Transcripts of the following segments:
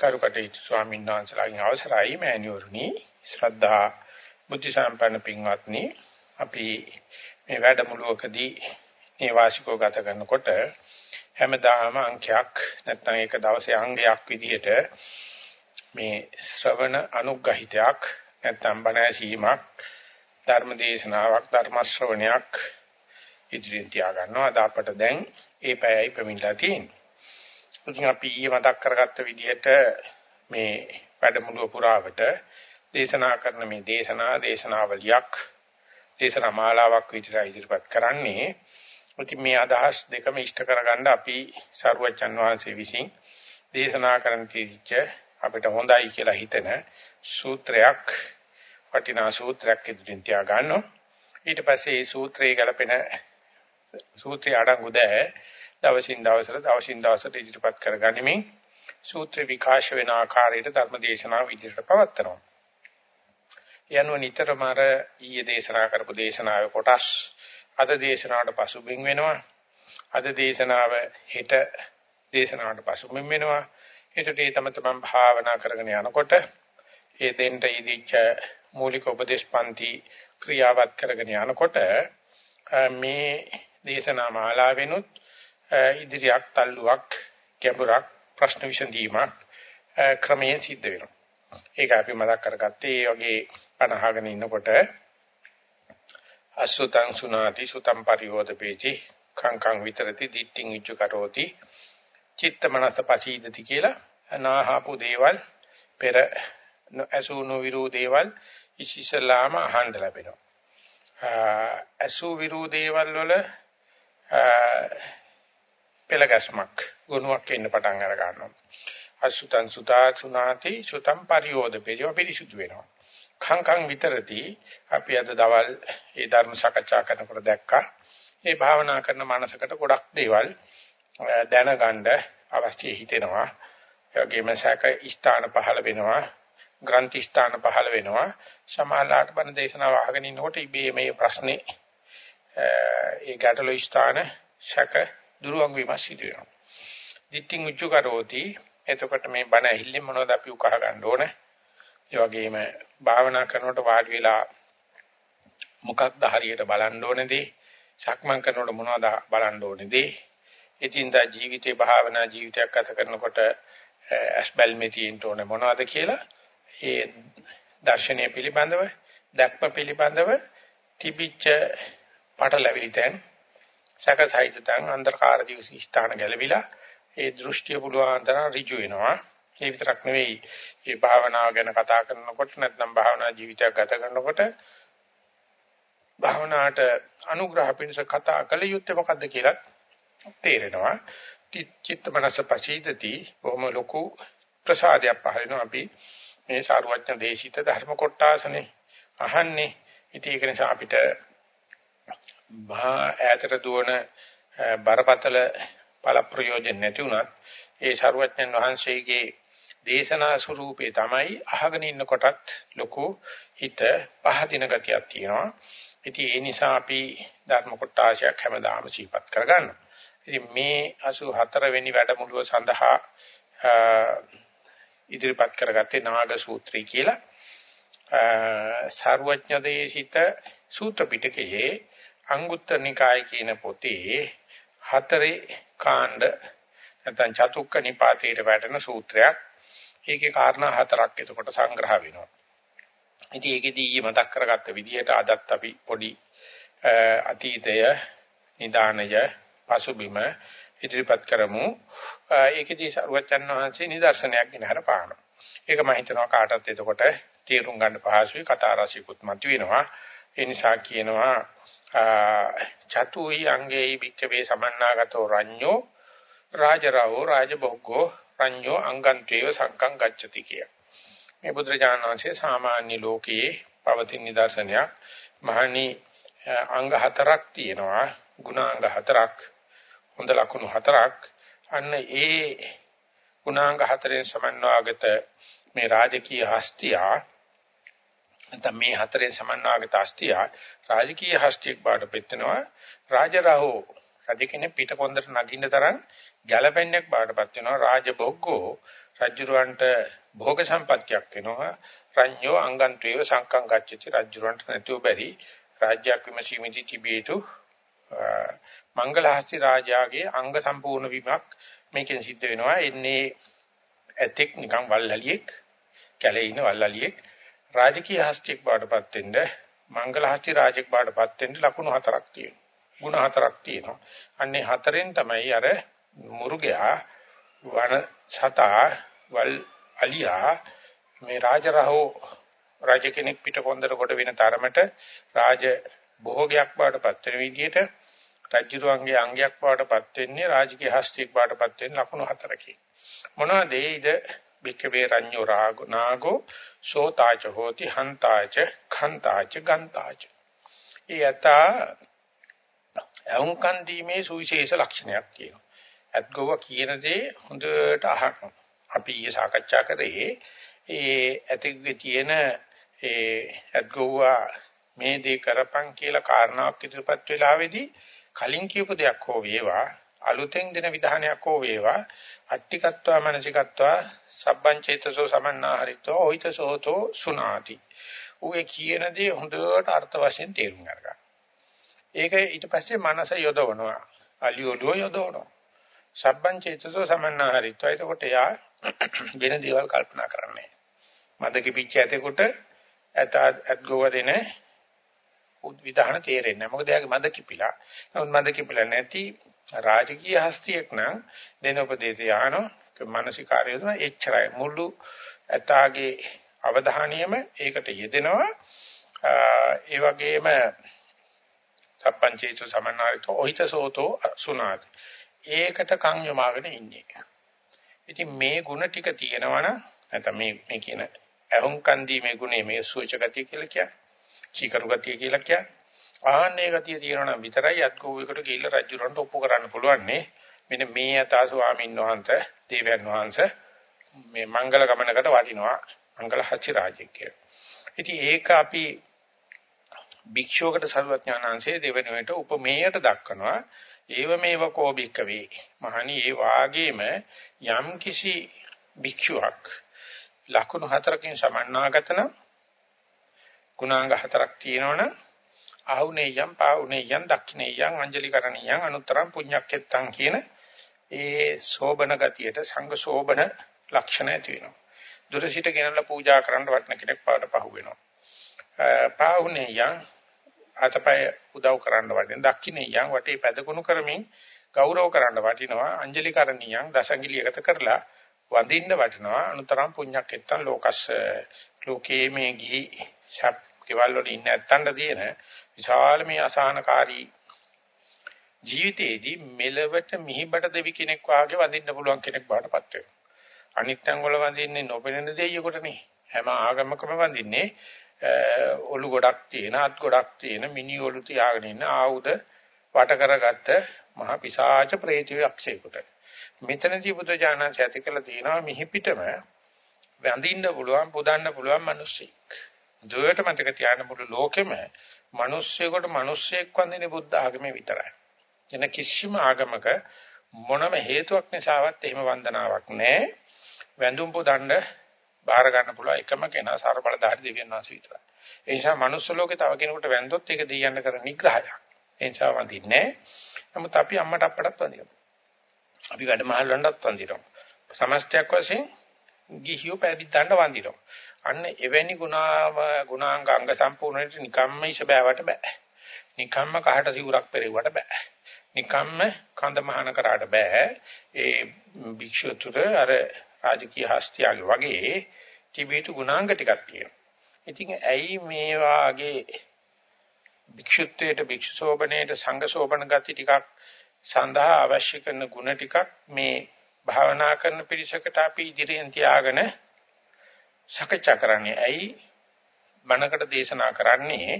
කරුකටේතු ස්වාමීන් වහන්සේලාගෙන් අවසරයි මෑණිවරුනි ශ්‍රද්ධා බුද්ධ සම්පන්න පින්වත්නි අපි මේ වැඩමුළුවකදී මේ වාසිකව ගත කරනකොට හැමදාම අංකයක් නැත්නම් ඒක දවසේ අංගයක් විදිහට මේ ශ්‍රවණ අනුග්‍රහිතයක් නැත්නම් බණ ඇසීමක් ධර්ම දේශනාවක් ධර්ම ශ්‍රවණයක් ඉදිරියෙන් තියා ගන්නවා අද අපට දැන් ඒ පැයයි ප්‍රමිණලා තියෙන්නේ. ඉතින් අපි ඊයේ මතක් කරගත්ත විදිහට මේ වැඩමුළුව පුරාවට දේශනා කරන මේ දේශනා දේශනාවලියක් දේශනා මාලාවක් විදිහට ඉදිරිපත් කරන්නේ. ඉතින් මේ අදහස් දෙකම ඉෂ්ට කරගන්න අපි සරුවචන් වහන්සේ විසින් දේශනා කරන තීච්ච අපිට හොඳයි කියලා හිතන සූත්‍රයක් වටිනා සූත්‍රයක් ඉදිරියෙන් තියා ගන්නවා. ඊට පස්සේ මේ සූත්‍රයේ ගැලපෙන සූත්‍රය අඩංගු දැ දවසින් දවසට දවසින් දවසට ඉදිරිපත් කරගනිමින් සූත්‍ර විකාශ වෙන ආකාරයට ධර්ම දේශනාව විදිහට පවත්වනවා. යනුව නිතරම අර ඊයේ දේශනා කරපු දේශනාවේ කොටස් අද දේශනාවට පසුබිම් වෙනවා. අද දේශනාව හෙට දේශනාවට පසුබිම් වෙනවා. ඒකට ඒ තම තමන් භාවනා කරගෙන යනකොට ඒ දෙන්න ඉදිච්ච මූලික උපදේශ පන්ති ක්‍රියාවත් කරගෙන යනකොට මේ දේශනා මාලාවෙනුත් ඉදිරියක් තල්ලුවක් ගැඹුරක් ප්‍රශ්න විසඳීමක් ක්‍රමයෙන් සිද්ධ වෙනවා. ඒක අපි මතක් කරගත්තේ ඒ වගේ අනහගෙන ඉන්නකොට අසුතං සුනාති සුතං පරියෝදපේති කංකං විතරති දිට්ඨින් උච්ච කරෝති චිත්ත මනස පසීදති කියලා අනාහපු දේවල් පෙර අසුනු විරු දේවල් ඉසිසලාම අහන්න ලැබෙනවා. අසු විරු දේවල් වල පෙළගස්මක් ගුණයක් එන්න පටන් අර ගන්නවා. අසුතං සුතා සුනාති සුතං පරියෝදපේති පිරිසුදු වෙනවා. khං විතරති අපි අද දවල් ඒ ධර්ම සාකච්ඡා කරනකොට දැක්කා. මේ භාවනා කරන මනසකට ගොඩක් දේවල් දැනගන්න අවශ්‍ය හිතෙනවා. ඒ වගේම සැක ස්ථාන පහළ වෙනවා. ග්‍රන්ථි ස්ථාන පහළ වෙනවා. සමාලාට බණ දේශනාව අහගෙන ඉන්නකොට ඉබේ මේ ප්‍රශ්නේ ඒ ගැටළු ස්ථාන සැක දුරුවන් වීම සිදු වෙනවා. දිට්ඨින් උච්ච කරෝති එතකොට මේ බණ ඇහිල්ලෙන් මොනවද අපි උකහා ගන්න ඕනේ? ඒ වගේම භාවනා කරනකොට වාඩි වෙලා මොකක්ද හරියට බලන්න ඕනේදී සක්මන් කරනකොට මොනවද බලන්න ඕනේදී එදින්දා ජීවිතේ භාවනා ජීවිතයක් ගත කරනකොට ඇස්බල්මේ තියෙන්න ඕනේ මොනවද කියලා ඒ දර්ශනීය පිළිබඳව දැක්ම පිළිබඳව තිබිච්ච පටලැවිලිතෙන් සකසයිතයන් අන්ධකාර දිවස ස්ථාන ගැලවිලා ඒ දෘෂ්ටිය පුළුවන් තරම් ඍජු වෙනවා. ඒ විතරක් නෙවෙයි මේ භාවනාව ගැන කතා කරනකොට නැත්නම් භාවනා ජීවිතයක් ගත කරනකොට භාවනාවට අනුග්‍රහ පිණිස කතා කළ යුත්තේ මොකද්ද කියලා තේරෙනවා. චිත්ත මනස පසීදති බොහොම ලොකු ප්‍රසාදයක් පහළ වෙනවා. අපි මේ සාරවත්න දේශිත ධර්ම කොටාසනේ අහන්නේ. ඉතින් ඒක නිසා අපිට මහා ඈතට දුවන බරපතල ඵල ප්‍රයෝජන නැති වුණත් ඒ සරුවච්චන් වහන්සේගේ දේශනා ස්වරූපේ තමයි අහගෙන ඉන්නකොටත් ලොකු හිත පහදින ගතියක් තියෙනවා. ඉතින් ඒ නිසා අපි ධර්ම කොටාශයක් හැමදාම සිහිපත් කරගන්නවා. ඉතින් මේ 84 වෙනි වැඩමුළුව සඳහා ඉදිරිපත් කරගත්තේ නාග සූත්‍රය කියලා. සර්වඥ දේශිත සූත්‍ර පිටකයේ අංගුත්තර නිකාය කියන පොතේ හතරේ කාණ්ඩ නැත්නම් චතුක්ක නිපාතයේ වැටෙන සූත්‍රයක්. ඒකේ කාරණා හතරක් එතකොට සංග්‍රහ වෙනවා. ඉතින් ඒකෙදී ඊයේ මතක් කරගත්ත විදිහට අදත් අපි පොඩි අතීතය, නිදානය, පසුබිම ඉදිරිපත් කරමු. ඒකෙදී සරුවචන් වහන්සේ නිදර්ශනයක් ගෙන හරපානවා. ඒක මම හිතනවා කාටත් එතකොට තේරුම් ගන්න පහසුයි කතා රසිකුත් මතුවෙනවා. ඒ නිසා කියනවා චතුයි අංගේයි වික්කවේ සමන්නාගතෝ රඤ්ඤෝ රාජරාවෝ රාජභෝගෝ රඤ්ඤෝ අංගන්තේව සංකං ගච්ඡති කිය. මේ බුදුරජාණන් වහන්සේ සාමාන්‍ය ලෝකයේ පවතින නිදර්ශනයක්. මහණි අංග හතරක් තියෙනවා. ගුණාංග හතරක් හොඳ ලක්ෂණ හතරක්. අන්න ඒ ගුණාංග හතරෙන් සමන්වාගත මේ රාජකීය හස්තියා නැත්නම් මේ හතරෙන් සමන්වාගත හස්තිය රාජකීය හස්තියක් බාට පෙන්නනවා රාජරහෝ රජ කෙනෙක් පිටකොන්දට නගින්න තරම් ගැලපෙන්නක් බාටපත් වෙනවා රාජභෝගෝ රජුරවන්ට භෝග සම්පත්තියක් වෙනවා. රඤ්ඤෝ අංගන්ත්වේව සංකම් ගච්ඡති රජුරවන්ට නැතුව බැරි රාජ්‍යයක් විමසීමේදී තිබියතු මංගලහස්ති රාජාගේ අංග සම්පූර්ණ වීමක් මේකෙන් සිද්ධ වෙනවා. එන්නේ ඇතෙක් නිකන් වල්ලලියෙක් කැලේ ඉන වල්ලලියෙක් රාජකීය හස්තියෙක් බාටපත් වෙන්න මංගල හස්ති රාජෙක් බාටපත් වෙන්න ලකුණු හතරක් තියෙනවා. ಗುಣ හතරක් තියෙනවා. අන්නේ හතරෙන් තමයි අර මුර්ගයා වන සතා වල් අලියා මේ රාජරහෝ රාජ කෙනෙක් පිට කොන්දර කොට වෙන තරමට රාජ භෝගයක් බාටපත් වෙන විදිහට රජුරුවන්ගේ අංගයක් බාටපත් වෙන්නේ රාජකීය හස්තියෙක් බාටපත් වෙන ලකුණු හතරකින්. මොනවද ඒද බික්කවේ රඤ්ඤෝ රාගෝ නාගෝ සෝතාච හෝති හන්තාච khන්තාච ගන්තාච. ඊයතා අහුම්කන් දීමේ සුවිශේෂ ලක්ෂණයක් කියනවා. ඇත්ගොව කියන දේ හොඳට අහන්න. අපි ඊයේ සාකච්ඡා කරේ ඒ ඇතිගේ තියෙන ඒ ඇත්ගොව මේ දේ කරපන් කියලා කාරණාවක් ඉදිරිපත් වෙලාවේදී කලින් කියපු දෙයක් හෝ වේවා අලුතෙන් දෙන විධානයක් හෝ වේවා අට්ටිකත්වා මනසිකත්වා සබ්බං චේතසෝ සමන්නාහරිතෝ ඔහිතසෝතෝ සුනාති. ඌේ කියන දේ හොඳට අර්ථ වශයෙන් තේරුම් ගන්න. ඒක ඊට පස්සේ මනස යොදවනවා. අලියොලුව යොදවනවා. සබ්බං චේතසෝ සමන්නාහරිතෝ. එතකොට යා වෙන දේවල් කල්පනා කරන්නේ. මද කිපිච්ච ඇතෙකුට ඇත ඇත් ගෝව දෙන විධාන තේරෙන්නේ නැහැ. මොකද එයාගේ මද කිපිලා. නමුත් මද කිපිලා නැති රාජකීය හස්තියෙක් නම් දෙන උපදේශය ආනෝ මානසිකාරය දුන එච්චරයි. මුළු ඇතාගේ අවධානයම ඒකට යෙදෙනවා. ඒ වගේම සප්පංචේතු සමන්නාරිතෝ ඔහිතසෝතෝ සුනාති ඒකට කන් යොමාගෙන ඉන්නේ. ඉතින් මේ ಗುಣ ටික තියෙනවනම් නැත්නම් මේ මේ කියන අහුම්කන් දීමේ ගුණේ මේ සූචකතිය කියලා කියන්නේ චීකරු ගතිය කියලා කියන්නේ ආන්නේ ගතිය තියෙනවා නම් විතරයි අත්කෝවයකට ගිහිල්ලා රජුරන්ට ඔප්පු කරන්න පුළුවන් නේ. මෙන්න මේ යථා ස්වාමීන් වහන්සේ, දේවයන් වහන්සේ මේ මංගල ගමනකට වටිනවා. මංගල හච්චි රාජ්‍යයක් කියලා. ඉතින් ඒක අපි භික්ෂුවකට සර්වඥානංශයේ දෙවෙනුවට උපමේයට දක්වනවා. ඒව මේව කෝ භික්කවේ. මහණි ඒ වාගේම යම් කිසි භික්ෂුවක් ලකුණු හතරකින් සමන්නාගතන ගුණාංග හතරක් තියෙනවනම් ආහුනේයම් පාහුනේයම් දක්ඛිනේයම් අංජලිකරණීයම් අනුත්තරම් පුඤ්ඤක්කෙත්තං කියන ඒ සෝබන ගතියට සංඝ සෝබන ලක්ෂණ ඇති වෙනවා. දුර සිට ගෙනල්ලා පූජා කරන්න වටන කෙනෙක් පාට පහු වෙනවා. පාහුනේයම් අතපය උදව් කරන්න වටින දක්ඛිනේයම් වටේ පැදකුණු කරමින් ගෞරව කරන්න වටිනවා. අංජලිකරණීයම් දසංගිලි එකත කරලා වඳින්න වටිනවා. අනුතරම් පුඤ්ඤක්කෙත්තං ලෝකස්ස ලෝකේ මේ ගිහි ශබ් කෙවල් වල ඉන්න ඇත්තන්ට තියෙන විශාල මේ අසහනකාරී ජීවිතයේදී මෙලවට මිහිබට දෙවි කෙනෙක් වාගේ වඳින්න පුළුවන් කෙනෙක් බාටපත් වෙනවා. අනිත් අංගවල වඳින්නේ නොපෙනෙන දෙයියෙකුටනේ. හැම ආගමකම වඳින්නේ ඔලු ගොඩක් තියෙන, අත් ගොඩක් තියෙන, මිනි ඔලු තියාගෙන ඉන්න ආයුධ වට කරගත්ත මහ පිසාච ප්‍රේතය අක්ෂේකට. මෙතනදී බුදු ජානක ඇති කළ තියෙනවා මිහිපිටම වඳින්න පුළුවන්, පුදන්න පුළුවන් මිනිස්සෙක්. දුවට මතක තියාගන්න මුළු ලෝකෙම මිනිස්සෙකුට මිනිස්සෙක් වඳින්නේ බුද්ධ ආගමේ විතරයි. එන කිසිම ආගමක මොනම හේතුවක් නිසාවත් එහෙම වන්දනාවක් නැහැ. වැඳුම් පුදන්න බාර ගන්න පුළුවන් එකම කෙනා සර්බලධාරී දෙවියන් වහන්සේ විතරයි. ඒ නිසා මනුස්ස ලෝකේ තව කෙනෙකුට වැඳොත් ඒක දෙයයන් කරන නිග්‍රහයක්. ඒ නිසා වඳින්නේ නමුත් අපි අම්මට අප්පටත් වඳිනවා. අපි වැඩමහල්වන්ටත් වඳිනවා. සමස්තයක් වශයෙන් ගිහියෝ පැවිද්දන්ට වඳිනවා. අන්න එවැනි ගුණාම ගුණාංග අංග සම්පූර්ණයට නිකම්ම ඉස බෑවට බෑ. නිකම්ම කහට සිවුරක් පෙරෙව්වට බෑ. නිකම්ම කඳ මහන කරාට බෑ. ඒ භික්ෂුතුර අර රාජකීය හස්තියගේ වගේ තිබීතු ගුණාංග ටිකක් තියෙනවා. ඉතින් ඇයි මේ වාගේ භික්ෂුත්වයට භික්ෂු සෝබණයට සංඝ සෝබණ ගති ටිකක් සඳහා අවශ්‍ය කරන ගුණ ටිකක් මේ භාවනා කරන පිරිසකට අපි ඉදිරියෙන් තියාගෙන සකච්ඡා කරන්නේ ඇයි බණකට දේශනා කරන්නේ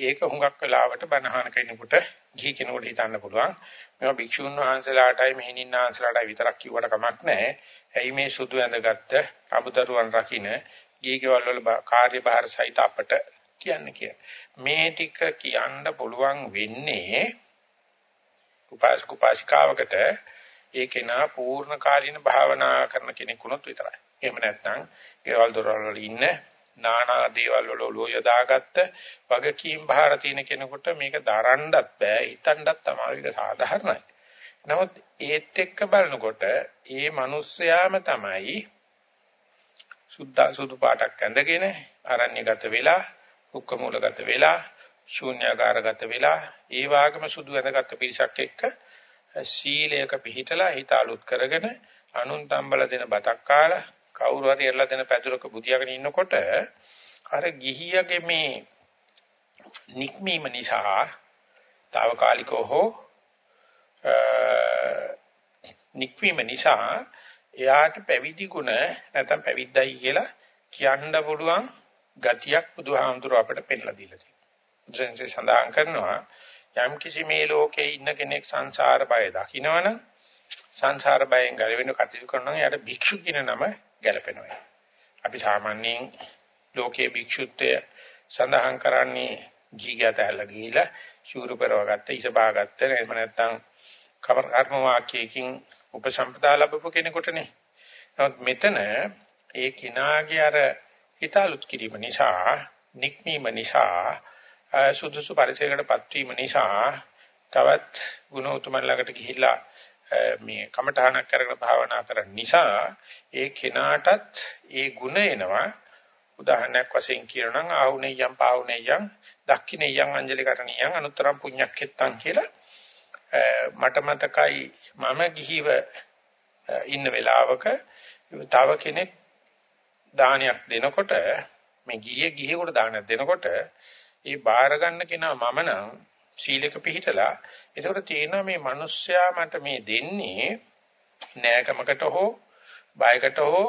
ඒක හුඟක් වෙලාවට බණහන කෙනෙකුට ගිහි කෙනෙකුට හිතන්න පුළුවන් මේවා භික්ෂුන් වහන්සේලාටයි මෙහෙණින් වහන්සේලාටයි විතරක් කිව්වට කමක් නැහැ ඇයි මේ සුදු ඇඳගත්ත අමුදරුවන් රකින්න ගිහි කෙවල් වල කාර්යභාර සහිත අපට කියන්නේ කිය. මේ ටික කියන්න පුළුවන් වෙන්නේ උපාසක උපාසිකාවකට ඒකේ නා පූර්ණ කාලීන භාවනා කරන කෙනෙක් වුණොත් විතරයි. එහෙම නැත්නම් ගෙවල් දොරවල් වල ඉන්න නානා දේවල් වල ඔලුව යදාගත්ත වගකීම් බාර තියෙන කෙනෙකුට මේක දරන්නත් බෑ හිතන්නත් අමාරුයි සාධාරණයි. නමුත් ඒත් එක්ක බලනකොට ඒ මිනිස්යාම තමයි සුද්ධ සුදු පාටක් ඇඳගෙන අරණ්‍යගත වෙලා කුක්ක මූලගත වෙලා ශූන්‍යාකාරගත වෙලා ඒ වාගම සුදු ඇඳගත් පිරිසක් එක්ක සීලයක පිහිටලා හිත අලුත් කරගෙන අනුන් තම්බල දෙන බතක් කාලා කවුරු හරි එල්ල දෙන පැදුරක බුදියාගෙන ඉන්නකොට අර ගිහියගේ මේ නික්මීම නිසා తాවකාලිකව හෝ නික්මීම නිසා එයාට පැවිදි ගුණ නැත්නම් පැවිද්දයි කියලා කියන්න පුළුවන් ගතියක් බුදුහාමුදුර අපට පෙන්ලා දීලා තියෙනවා. ජෙන්සේ සඳහන් කරනවා යම් කිසි මේ ලෝකේ ඉන්න කෙනෙක් සංසාර බය දකිනවනම් සංසාර බයෙන් ගැලවෙන්න කටයුතු කරනවා යාට භික්ෂු කියන නම ගැලපෙනවා. අපි සාමාන්‍යයෙන් ලෝකයේ භික්ෂුත්වය සඳහන් කරන්නේ ජීගත ඇල්ල ගිහිලා ශූරු පෙරවගත්ත ඉසබාගත්ත එහෙම නැත්නම් කර්ම වාක්‍යයකින් උපසම්පදා ලැබපු කෙනෙකුටනේ. නමුත් මෙතන ඒ කිනාගේ අර හිතාලුත් කිරීම නිසා, නික්මීම නිසා, සුදුසු පරිසරයකටපත් වීම නිසා තවත් ගුණ උතුමන් ළඟට ගිහිල්ලා මේ කමඨහනක් කරගෙන භාවනා කරන නිසා ඒ කෙනාටත් ඒ ගුණ එනවා. උදාහරණයක් වශයෙන් කියනනම් ආහුණෙයම් පාහුණෙයම් දක්ඛිනෙයම් අංජලි කරණියම් අනුත්තරම් පුඤ්ඤක්කෙත්තං කියලා. මට මතකයි මම ගිහිව ඉන්න වෙලාවක තව කෙනෙක් දානයක් දෙනකොට මේ ගිහිය ගිහියෙකුට දානයක් දෙනකොට ඒ බාර ගන්න කෙනා මම නම් සීලක පිළිහිටලා ඒකට තියෙනවා මේ මිනිස්සයා මට මේ දෙන්නේ නෑකමකට හෝ බයකට හෝ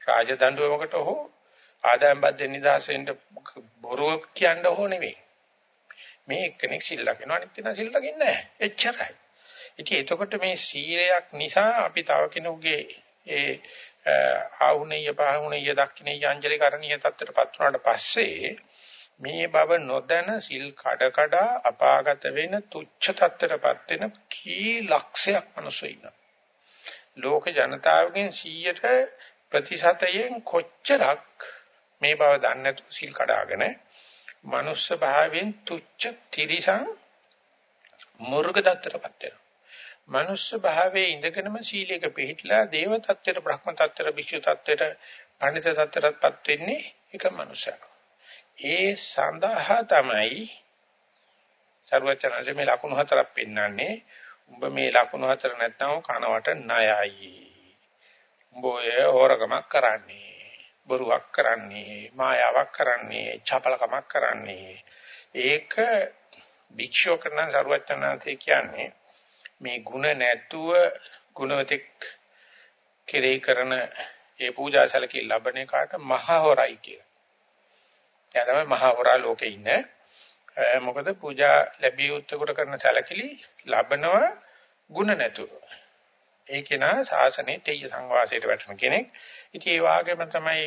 රාජදඬුවමකට හෝ ආදායම් බද්දෙන් නිදහසෙන් බොරුව කියන්න හෝ නෙවෙයි මේ එක්කෙනෙක් සිල් ලකිනවා අනිත් කෙනා සිල් ලකින්නේ නැහැ එච්චරයි. ඉතින් එතකොට මේ සීලයක් නිසා අපි තව කෙනෙකුගේ ඒ ආහුණිය පහුණිය දක්ෂිනිය අංජලි කරණීය තත්ත්වයටපත් වුණාට පස්සේ මේ බව නොදැන සිල් කඩ කඩ අපාගත වෙන තුච්ඡ තත්ත්වයටපත් වෙන කී ලක්ෂයක් මිනිස්සු ඉන්නවා. ලෝක ජනතාවගෙන් 100ට ප්‍රතිශතයෙන් කොච්චරක් මේ බව දන්නේ නැතුව සිල් කඩාගෙන මනුස්ස භාවයෙන් තුච්ඡ තිරිසං මුර්ග තත්ත්වයටපත් වෙනවා. මනුස්ස භාවයේ ඉඳගෙනම සීලයක පිළිහිట్లా දේව තත්ත්වයට බ්‍රහ්ම තත්ත්වයට භික්ෂු තත්ත්වයට පඬිත තත්ත්වයටපත් වෙන්නේ එක මනුස්සයෙක්. ඒ සඳහා තමයි සර්වචනසේ මේ ලකුණු හතරක් පෙන්වන්නේ. උඹ මේ ලකුණු හතර නැත්නම් කනවට ණයයි. උඹ ඔය හොරකමක් කරන්නේ. බොරුවක් කරන්නේ, මායාවක් කරන්නේ, චපලකමක් කරන්නේ. ඒක භික්ෂුව කරන සර්වචනanse කියන්නේ මේ ಗುಣ නැතුව ගුණවතෙක් කෙරෙහි කරන ඒ පූජාසලකේ ලබන එකට මහා හොරයි කියලා. එයා තමයි මහා හොරා ලෝකේ ඉන්නේ. මොකද පූජා ලැබිය යුත්තේකට කරන සැලකිලි ලබනවා ಗುಣ නැතුව. ඒ කෙනා සාසනේ තෙය සංවාසයට වැටෙන කෙනෙක්. ඉතින් ඒ වාගේම තමයි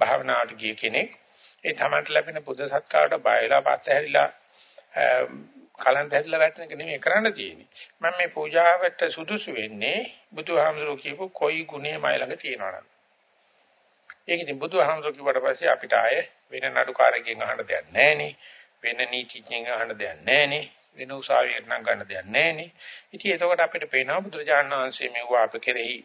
භාවනාවට ගිය කෙනෙක්. ඒ තමන්ට ලැබෙන බුද්ධ සත්කාරයට බයලා පස්සහැරිලා කලන්ත හැදිලා වැටෙන එක නෙමෙයි කරන්න තියෙන්නේ. මම මේ පූජාවට සුදුසු වෙන්නේ බුදුහාමුදුරුවෝ කියපු කොයි ගුණේ මයි ළඟ තියෙනවනම්. ඒක ඉතින් බුදුහාමුදුරුවෝ කිව්වට පස්සේ අපිට ආයේ වෙන නඩුකාරකෙන් අහන්න දෙයක් නැහනේ. වෙන නීතිඥයෙන් අහන්න දෙයක් නැහනේ. වෙන උසාවියකට නම් ගන්න දෙයක් නැහනේ. ඉතින් එතකොට අපිට පේනවා බුදුරජාණන් වහන්සේ මෙවුවා අප කෙරෙහි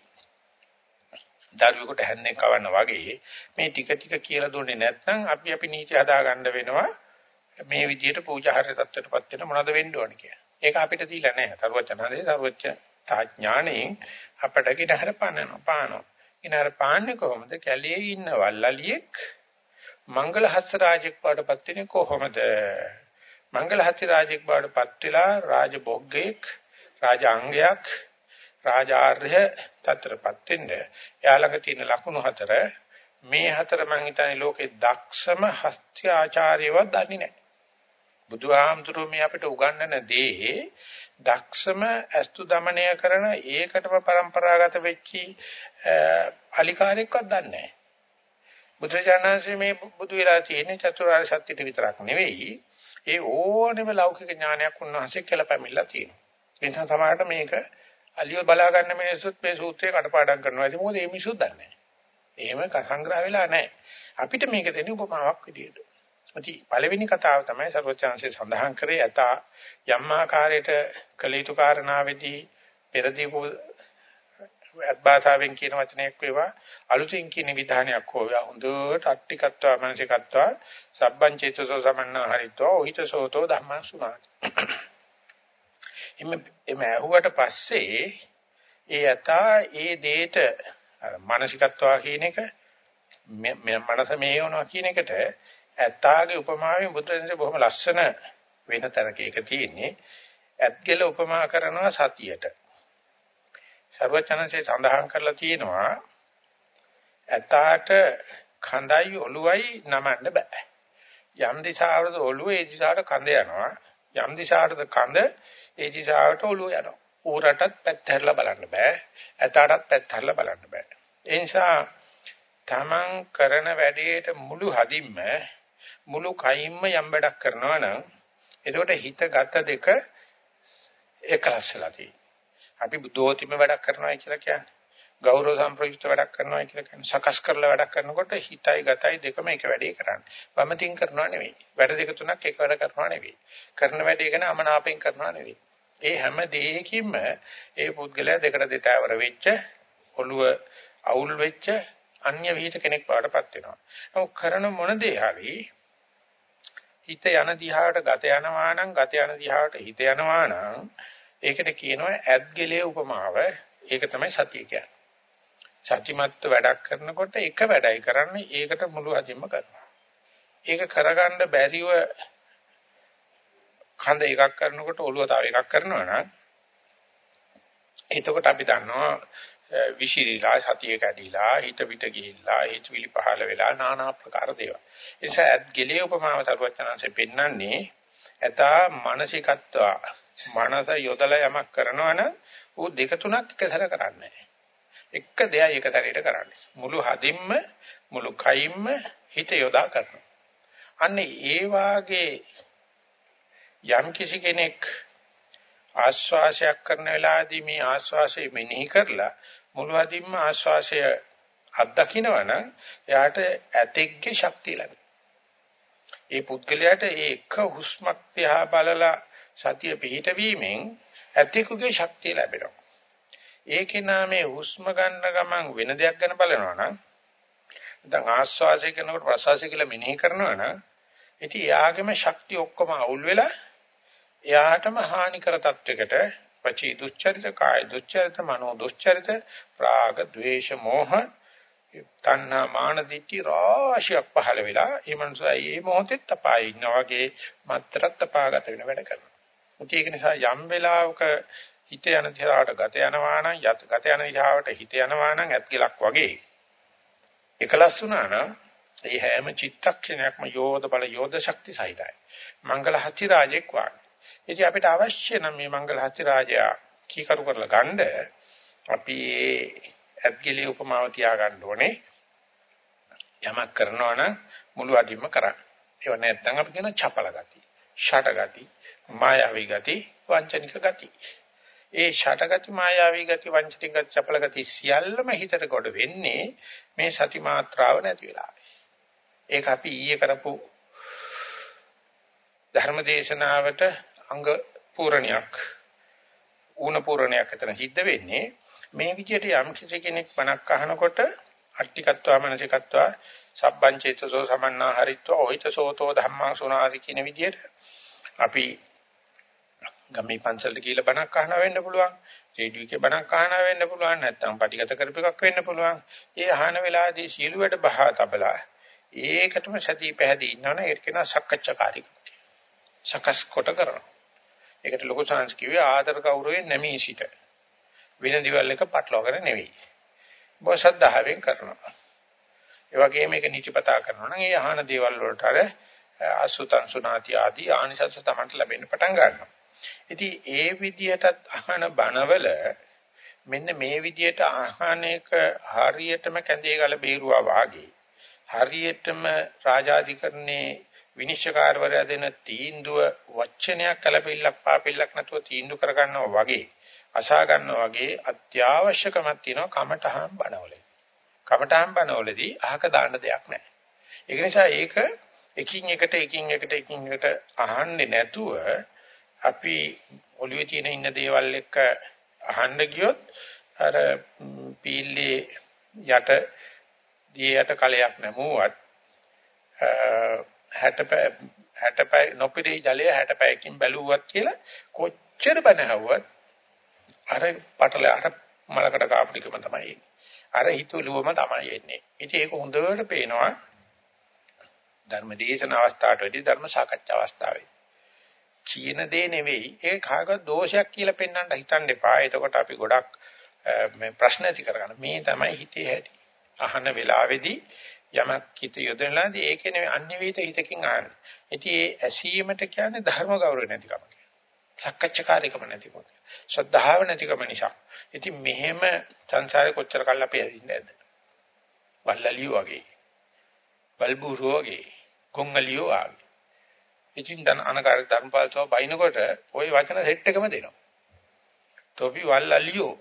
දරුවෙකුට හැන්දෙන් කවන්න වගේ මේ ටික ටික කියලා දුන්නේ නැත්නම් අපි අපි නීති හදා ගන්න වෙනවා. මේ විදිහට පූජාහාර තත්ත්වයටපත් වෙන මොනවද වෙන්න ඕන කියලා. ඒක අපිට දීලා නැහැ. සරුවචනහදේ සරුවච්ච තාඥාණයෙන් අපට කිනහර පානනවා. පානවා. කිනහර පාන්නේ කොහොමද? කැලේ ඉන්න වල්ලලියෙක් මංගල හස්ස රාජෙක් බවටපත් වෙන්නේ කොහොමද? මංගල හස්ස රාජෙක් බවටපත් වෙලා රාජභෝග්ගයක්, රාජාංගයක්, රාජාර්ය තත්‍රපත් වෙන්නේ. එයාලක තියෙන ලකුණු හතර මේ හතර මං හිතන්නේ ලෝකේ දක්ෂම හස්ත්‍ය ආචාර්යව දන්නේ නැහැ. බුදුහාමුදුරුවෝ මේ අපිට උගන්වන දේ දක්ෂම අස්තු দমনය කරන ඒකටම પરම්පරාගත වෙච්චි අලිකාරෙක්වත් දන්නේ නැහැ. බුදුරජාණන්සේ මේ බුදු වෙලා තියෙන චතුරාර්ය සත්‍යෙට විතරක් නෙවෙයි ඒ ඕනෙම ලෞකික ඥානයක් උන්වහන්සේ කියලා පැමිණලා තියෙනවා. ඒ නිසා සමහරට මේක අලිය බලා ගන්න මිනිස්සුත් මේ සූත්‍රය කටපාඩම් කරනවා. ඒක මොකද මේ මිනිස්සුත් දන්නේ නැහැ. එහෙම සංග්‍රහ වෙලා නැහැ. අපිට මේක දෙන්නේ උපමාවක් විදියට. ඉතින් පළවෙනි කතාව තමයි සර්වචාන්සේ සඳහන් කරේ යත යම් ආකාරයට කළ යුතු කාරණාවේදී පෙරදීපු අත්භාෂාවෙන් කියන වචනයක් වේවා. අලුතින් කියන විධානයක් හොවා හොඳට අට්ටිකත්වා මනසිකත්වා සබ්බං චේතසෝ සමන්නා හරිතෝ උහිතසෝතෝ ධම්මං සුනාති එimhe එimhe ඇහුවට පස්සේ ඒ යතා ඒ දෙයට මානසිකත්වා කියන එක මනස මේවනවා කියන එකට ඇත්තාගේ උපමාවෙන් බුදුරජාණන්සේ බොහොම ලස්සන වෙන තරක එක තියෙන්නේ. ඇත්ගල උපමා කරනවා සතියට. ਸਰවචනන්සේ සඳහන් කරලා තියෙනවා ඇතාට කඳයි ඔළුවයි නමන්න බෑ. යම් දිශාවකට ඔළුව ඒ දිශාවට කඳ යනවා. යම් දිශාවකට කඳ ඒ දිශාවට ඔළුව යනවා. ඌරටත් පැත්ත හැරලා බලන්න බෑ. ඇතාටත් පැත්ත හැරලා බලන්න බෑ. ඒ නිසා තමන් කරන වැඩේට මුළු හදින්ම මුළු කයින්ම යම් වැඩක් කරනවා නම් එතකොට හිත ගත දෙක එකලස් වෙලා තියෙනවා. අපි බුද්ධෝතිම වැඩක් කරනවා කියලා කියන්නේ. ගෞරව සම්ප්‍රයුක්ත වැඩක් කරනවා කියලා කියන්නේ. සකස් කරලා වැඩක් කරනකොට හිතයි ගතයි දෙකම එක වැඩේ කරන්නේ. වමතින් කරනවා නෙවෙයි. වැඩ දෙක තුනක් එක වැඩ කරනවා නෙවෙයි. කරන වැඩේ ගැන අමනාපෙන් කරනවා නෙවෙයි. ඒ හැම දෙයකින්ම ඒ පුද්ගලයා දෙකට දෙතවර වෙච්ච ඔළුව අවුල් වෙච්ච අන්‍ය විහිිත කෙනෙක් බවටපත් වෙනවා. නමුත් කරන මොන දේ හරි හිත යන දිහාට ගත යනවා නම් ගත යන දිහාට හිත යනවා නම් ඒකට කියනවා ඇත්ගෙලේ උපමාව. ඒක තමයි සතිය කියන්නේ. සත්‍යමත් වැඩක් කරනකොට එක වැඩයි කරන්නේ ඒකට මුළු හදින්ම කරනවා. ඒක කරගන්න බැරිව කඳ එකක් කරනකොට ඔළුව තව එකක් කරනවා නම් එතකොට අපි දන්නවා විශිරීලා සතිය කැඩිලා හිත පිට ගිහිල්ලා හිත විලි පහළ වෙලා নানা ආකාර දේවල්. ඒ නිසා ඇත් ගෙලේ උපමාව සරුවචනanse පෙන්වන්නේ ඇතා මානසිකත්වා මනස යොදලා යමක් කරනවනම් ඌ දෙක තුනක් එකසර කරන්නේ එක දෙයයි එක සැරේට කරන්නේ. මුළු හදින්ම මුළු කයින්ම හිත යොදා කරනවා. අන්න ඒ වාගේ යම් කිසි කෙනෙක් ආශ්වාසයක් කරන වෙලාවේදී මේ ආශ්වාසය මෙනෙහි කරලා මුළු අදින්ම ආශ්වාසය අත්දකින්නවනම් එයාට ඇතෙක්ගේ ශක්තිය ලැබෙනවා. ඒ පුද්ගලයාට ඒ එක හුස්මක් දිහා බලලා සතිය පිහිටවීමෙන් ඇතෙකුගේ ශක්තිය ලැබෙනවා. ඒකේ නාමේ හුස්ම ගන්න ගමන් වෙන දෙයක් ගැන බලනවා නම් දැන් ආශ්වාසය කරනකොට ප්‍රශ්වාසය කියලා මෙනෙහි කරනවා නම් ඉතින් එයාගේම ශක්තිය ඔක්කොම අවුල් වෙලා එයාටම හානිකර තත්වයකට වචී දුස්චරිත කාය දුස්චරිත මනෝ දුස්චරිත රාග ద్వේෂ මෝහ තණ්හා මාන දිටි රාශියක් පහළ වෙලා ඒ මනුස්සයා මේ මොහොතෙත් තපායි ඉන්නා වගේ මත්තරත් තපාගත වෙන වැඩ කරනවා. ඒක නිසා යම් වෙලාවක හිත යන දිහාට ගත යනවා නම් යත ගත යන දිහාවට හිත යනවා නම් ඇත්ගලක් වගේ එකලස් වුණා නම් ඒ හැම චිත්තක්ෂණයක්ම යෝධ බල යෝධ ශක්ති සහිතයි. මංගල හති රාජෙක් වාගේ ඉතින් අපිට අවශ්‍ය නම් මේ මංගල හස්ති රාජයා කීකරු කරලා ගන්න අපි ඇත්ගිලි උපමාව තියා ගන්න ඕනේ. යමක් කරනවා නම් මුළු අදින්ම කරන්න. ඒව නැත්නම් අපි කියන චපල ගති, ෂට ගති, මායාවී ගති, වංචනික ගති. ඒ ෂට ගති, මායාවී ගති, වංචනික ගති, චපල ගති සියල්ලම හිතට කොට වෙන්නේ මේ සති මාත්‍රාව නැති වෙලාවේ. ඒක අපි ඊයේ කරපු ධර්මදේශනාවට අංග පූර්ණයක් ඌණ පූර්ණයක් අතර සිද්ධ වෙන්නේ මේ විදිහට යම් කිසි කෙනෙක් බණක් අහනකොට අට්ටිකත්වා මනසිකත්වා සබ්බං චේතසෝ සමන්නා හරිත්වා ඔහිතසෝතෝ ධම්මං සුනාසි කියන විදිහට අපි ගම්මේ පන්සලට කියලා බණක් අහනවා වෙන්න පුළුවන් රේඩියෝ එකේ බණක් අහනවා වෙන්න පුළුවන් නැත්නම් පටිගත කරපු එකක් වෙන්න පුළුවන් ඒ අහන වෙලාවේදී සීල වැඩ බහා තබලා ඒකටම සතිය පැහැදී ඉන්නවනේ ඒක කියන සක්කච්ඡාකාරී සකස් කොට කරනවා ඒකට ලොකු සංස් කිව්වේ ආදර කවුරුවේ නැමී සිට. වෙන දිවල් එක පටලවාගෙන නෙවෙයි. බොසද්ධාවෙන් කරනවා. ඒ වගේම මේක නිචපතා කරනවා නම් ඒ අහන දේවල් වලට අර අසුතං සුනාති ආදී ආනිසංස තමයි ලැබෙන්න පටන් ගන්නවා. ඉතින් ඒ විදිහටත් අහන බණවල මෙන්න මේ විදිහට අහන එක හරියටම කැඳේ ගල බේරුවා වාගේ හරියටම රාජාධිකරණේ විනිශ්චයකාරවරයා දෙන තීන්දුව වචනයක් කලපිල්ලක් පාපිල්ලක් නැතුව තීන්දුව කරගන්නවා වගේ අසා ගන්නවා වගේ අත්‍යවශ්‍යකමක් තියෙනවා කමඨහම් බණවල. කමඨහම් බණවලදී අහක දාන්න දෙයක් නැහැ. ඒක නිසා ඒක එකින් එකට එකින් එකට එකින් එකට අහන්නේ නැතුව අපි ඔළුවේ තියෙන ඉන්න දේවල් එක්ක අහන්න ගියොත් අර පීල්ලේ යට දිය යට කලයක් නැමුවත් 60 60 නොපිරී ජලය 60 පැයකින් බැලුවත් කියලා කොච්චර බනහුවත් අර පටල අර මලකට කාපටිකම තමයි එන්නේ. අර හිතුවලුවම තමයි එන්නේ. ඉතින් ඒක හොඳට පේනවා ධර්ම දේශන අවස්ථාවටදී ධර්ම සාකච්ඡා අවස්ථාවේ. කියන දේ නෙවෙයි ඒක කාගවත් දෝෂයක් කියලා පෙන්වන්න හිතන්න එපා. එතකොට අපි ගොඩක් මේ ප්‍රශ්න ඇති කරගන්න. මේ තමයි හිතේ හැටි. අහන වෙලාවේදී යමක් හිත යොදනලාදී ඒකේ නෙවෙයි අන්‍ය වේත හිතකින් ආන්නේ. ඉතින් ඒ ඇසීමට කියන්නේ ධර්ම ගෞරව නැතිකම. සක්කච්ඡාකාරීකම නැතිකම. ශ්‍රද්ධාව නැතිකම නිසා. ඉතින් මෙහෙම සංසාරේ කොච්චර කල් අපි ඇදින්නේ නැද්ද? වල්ලලියෝ වගේ. බල්බුරෝ වගේ. කොංගලියෝ වගේ. ඉතින් දැන් අනකාර ධර්මපාලසව බයිනකොට ওই වචන සෙට් එකම දෙනවා. තොපි වල්ලලියෝ.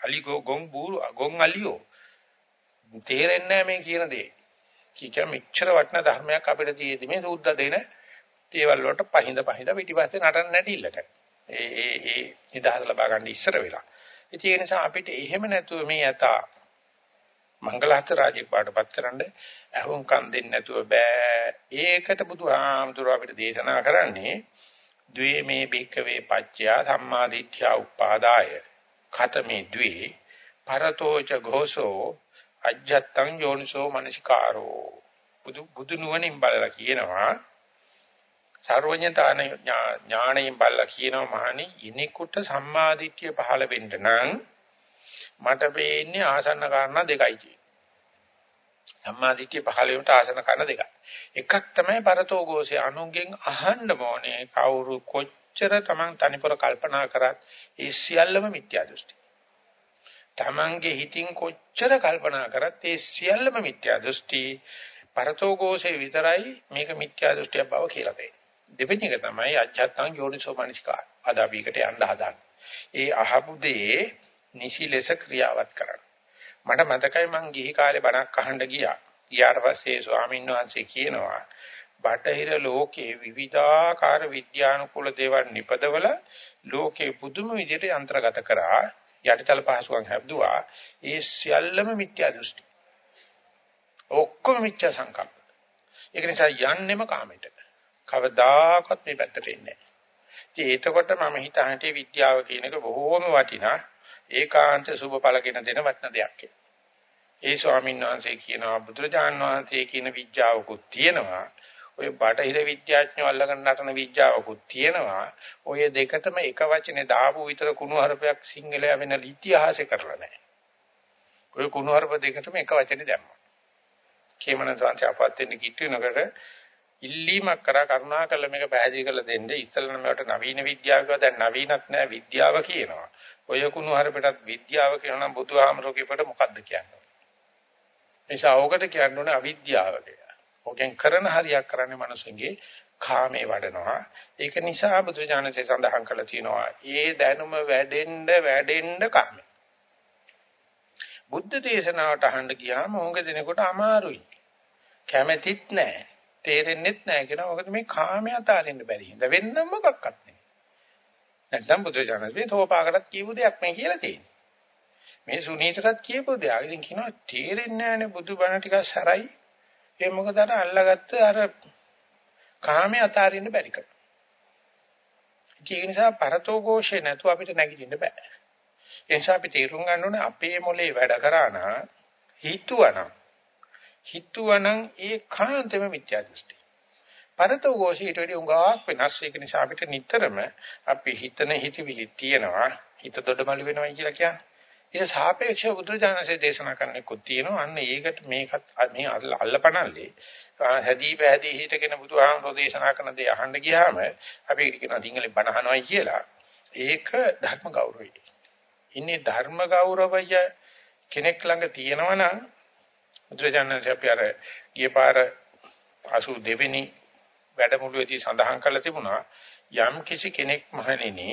අලිගෝ ගොන් බූරු ගොන් අලියෝ. තේරෙන්නේ නැහැ මේ කියන දේ. කිය මෙච්චර වටින ධර්මයක් අපිට තියෙදි මේ සූද්ද දෙන දේවල් වලට පහින්ද පහින්ද පිටිපස්සේ නටන්න නැටිල්ලට. ඒ ඒ ඒ නිදහස ලබා ගන්න ඉස්සර වෙලා. ඉතින් ඒ නිසා අපිට එහෙම නැතුව මේ යතා මංගලහත රාජ්‍යයක් පාටපත් කරන්න අහුම්කම් දෙන්නේ නැතුව බෑ. ඒකට බුදුහාමුදුරුවෝ අපිට දේශනා කරන්නේ ද්වේ මේ බික්කවේ පච්චයා සම්මාදිට්ඨ්‍යා උපාදාය. ඛතමේ ද්වේ පරතෝච ഘോഷෝ අජ්ජත්තං යෝනිසෝ මනසිකාරෝ. බුදු බුදු නුවණින් බලලා කියනවා සර්වඥතාන ඥාණයෙන් බලලා කියනවා මහණි ඉනිකුට සම්මාදිට්ඨිය පහළ වෙන්න නම් මට පේන්නේ ආසන්න කාරණා දෙකයි කියන්නේ. සම්මා දිට්ඨිය පහළ වීමට ආසන්න කාරණා දෙකයි. එකක් තමයි පරතෝගෝසේ අනුන්ගෙන් අහන්න ඕනේ කවුරු කොච්චර Taman තනිපොර කල්පනා කරත් ඒ සියල්ලම මිත්‍යා දෘෂ්ටි. Tamanගේ හිතින් කොච්චර කල්පනා කරත් ඒ සියල්ලම මිත්‍යා දෘෂ්ටි. පරතෝගෝසේ විතරයි මේක මිත්‍යා දෘෂ්ටියක් බව කියලා දෙන්නේ. දෙවෙනි එක තමයි අජත්තං යෝනිසෝමනසිකා. අද අපි එකට යන්න හදාන්නේ. ඒ අහපු දේ නිසි ලෙස ක්‍රියාවත් කරන්න. මට මතකයි මං ගිහි කාලේ බණක් අහන්න ගියා. ඊට පස්සේ ස්වාමීන් වහන්සේ කියනවා බටහිර ලෝකේ විවිධාකාර විද්‍යානුකූල දේවල් නිපදවල ලෝකේ පුදුම විදිහට යන්ත්‍රගත කරා. යටිතල පහසුකම් හැබ්දුවා ඒ සියල්ලම මිත්‍යා දෘෂ්ටි. ඔක්කොම මිත්‍යා සංකල්ප. ඒක නිසා යන්නෙම කාමයට. කවදාකවත් මේ පැත්තට එන්නේ නැහැ. ඉතින් එතකොට මම හිතන්නේ විද්‍යාව කියන එක බොහෝම වටිනා. ඒකාන්ත සුබ පළගෙන දෙන වටින දෙයක් කියලා. ඒ ස්වාමීන් වහන්සේ කියනවා බුදුරජාන් වහන්සේ කියන විද්‍යාවකුත් තියෙනවා. ඔය බටහිර විද්‍යාඥයෝ අල්ලගෙන නටන විද්‍යාවකුත් තියෙනවා. ඔය දෙකතම එක වචනේ දාපු විතර කුණුහරුපයක් සිංහලයා වෙන ඉතිහාසෙ කරලා නැහැ. ඔය කුණුහරුප දෙකටම එක වචනේ දැම්මා. කේමන සංසය අපවත් වෙන්න කිට්ටු වෙනකොට ඉල්ලීමක් කරා කරුණාකරලා මේක පැහැදිලි කරලා දෙන්න. ඉස්සෙල්ලා මේකට නවීන විද්‍යාව කිව්වා දැන් නවීනත් නෑ විද්‍යාව කියනවා. ඔය කුණු හරපටත් විද්‍යාව කියනවා නම් බුදුහාමරෝ කියපට මොකද්ද කියන්නේ? නිසා ඕකට කියන්න ඕනේ අවිද්‍යාව කියලා. ඕකෙන් කරන හරියක් කරන්නේ මිනිස්සුන්ගේ කාමේ වඩනවා. ඒක නිසා බුදුජානකසේ සඳහන් කළා තියෙනවා. ඒ දැනුම වැඩෙන්න වැඩෙන්න කාමේ. බුද්ධ දේශනාවට අහන්න ගියාම ඕක දෙනකොට අමාරුයි. කැමැතිත් නැහැ. තේරෙන්නෙත් නැහැ කියනවා. මොකද මේ කාමයේ අතාරින්න බැරි හින්දා වෙන්න මොකක්වත් නැහැ. නැත්නම් බුදුජානකේ තෝපාකටත් කියපු දෙයක් මේ කියලා තියෙන්නේ. මේ සුනීතටත් කියපු දෙයක්. ඉතින් කියනවා තේරෙන්නේ නැහැනේ බුදුබණ ටිකක් සරයි. ඒ මොකද අර අල්ලගත්ත අර කාමයේ අතාරින්න බැරි කම. ඒ නිසා පරතෝ ഘോഷේ නැතුව අපිට නැගිටින්න බෑ. ඒ නිසා අපි තේරුම් ගන්න ඕනේ අපේ මොලේ වැඩ කරා නම් හිතුවනම් හිතුවනම් ඒ කාන්තෙම මිත්‍යා දෘෂ්ටි. පරතෝ ഘോഷීට වඩා උඟාවක් වෙනස් ඒක නිසා අපිට නිතරම අපි හිතන හිතවිලි තියෙනවා හිත දොඩමළු වෙනවා කියලා කියන්නේ. ඒ සාපේක්ෂව බුදුරජාණන්සේ දේශනා කරන්නේකුත් තියෙනවා. අන්න ඒකට මේකත් මේ අල්ලපනල්ලේ හැදී පැහැදී හිටගෙන බුදුහාමුදුරෝ දේශනා කරන දේ අහන්න ගියාම අපි කියනවා සිංහලෙන් බණ අහනවායි කියලා. ඒක ධර්ම ගෞරවය. ඉන්නේ ධර්ම ගෞරවය කෙනෙක් ළඟ තියෙනවා නම් මුද්‍රජානන්සේ අපි අර ගියපාර 82 වෙනි වැඩමුළුවේදී සඳහන් කරලා තිබුණා යම් කිසි කෙනෙක් මහණෙනි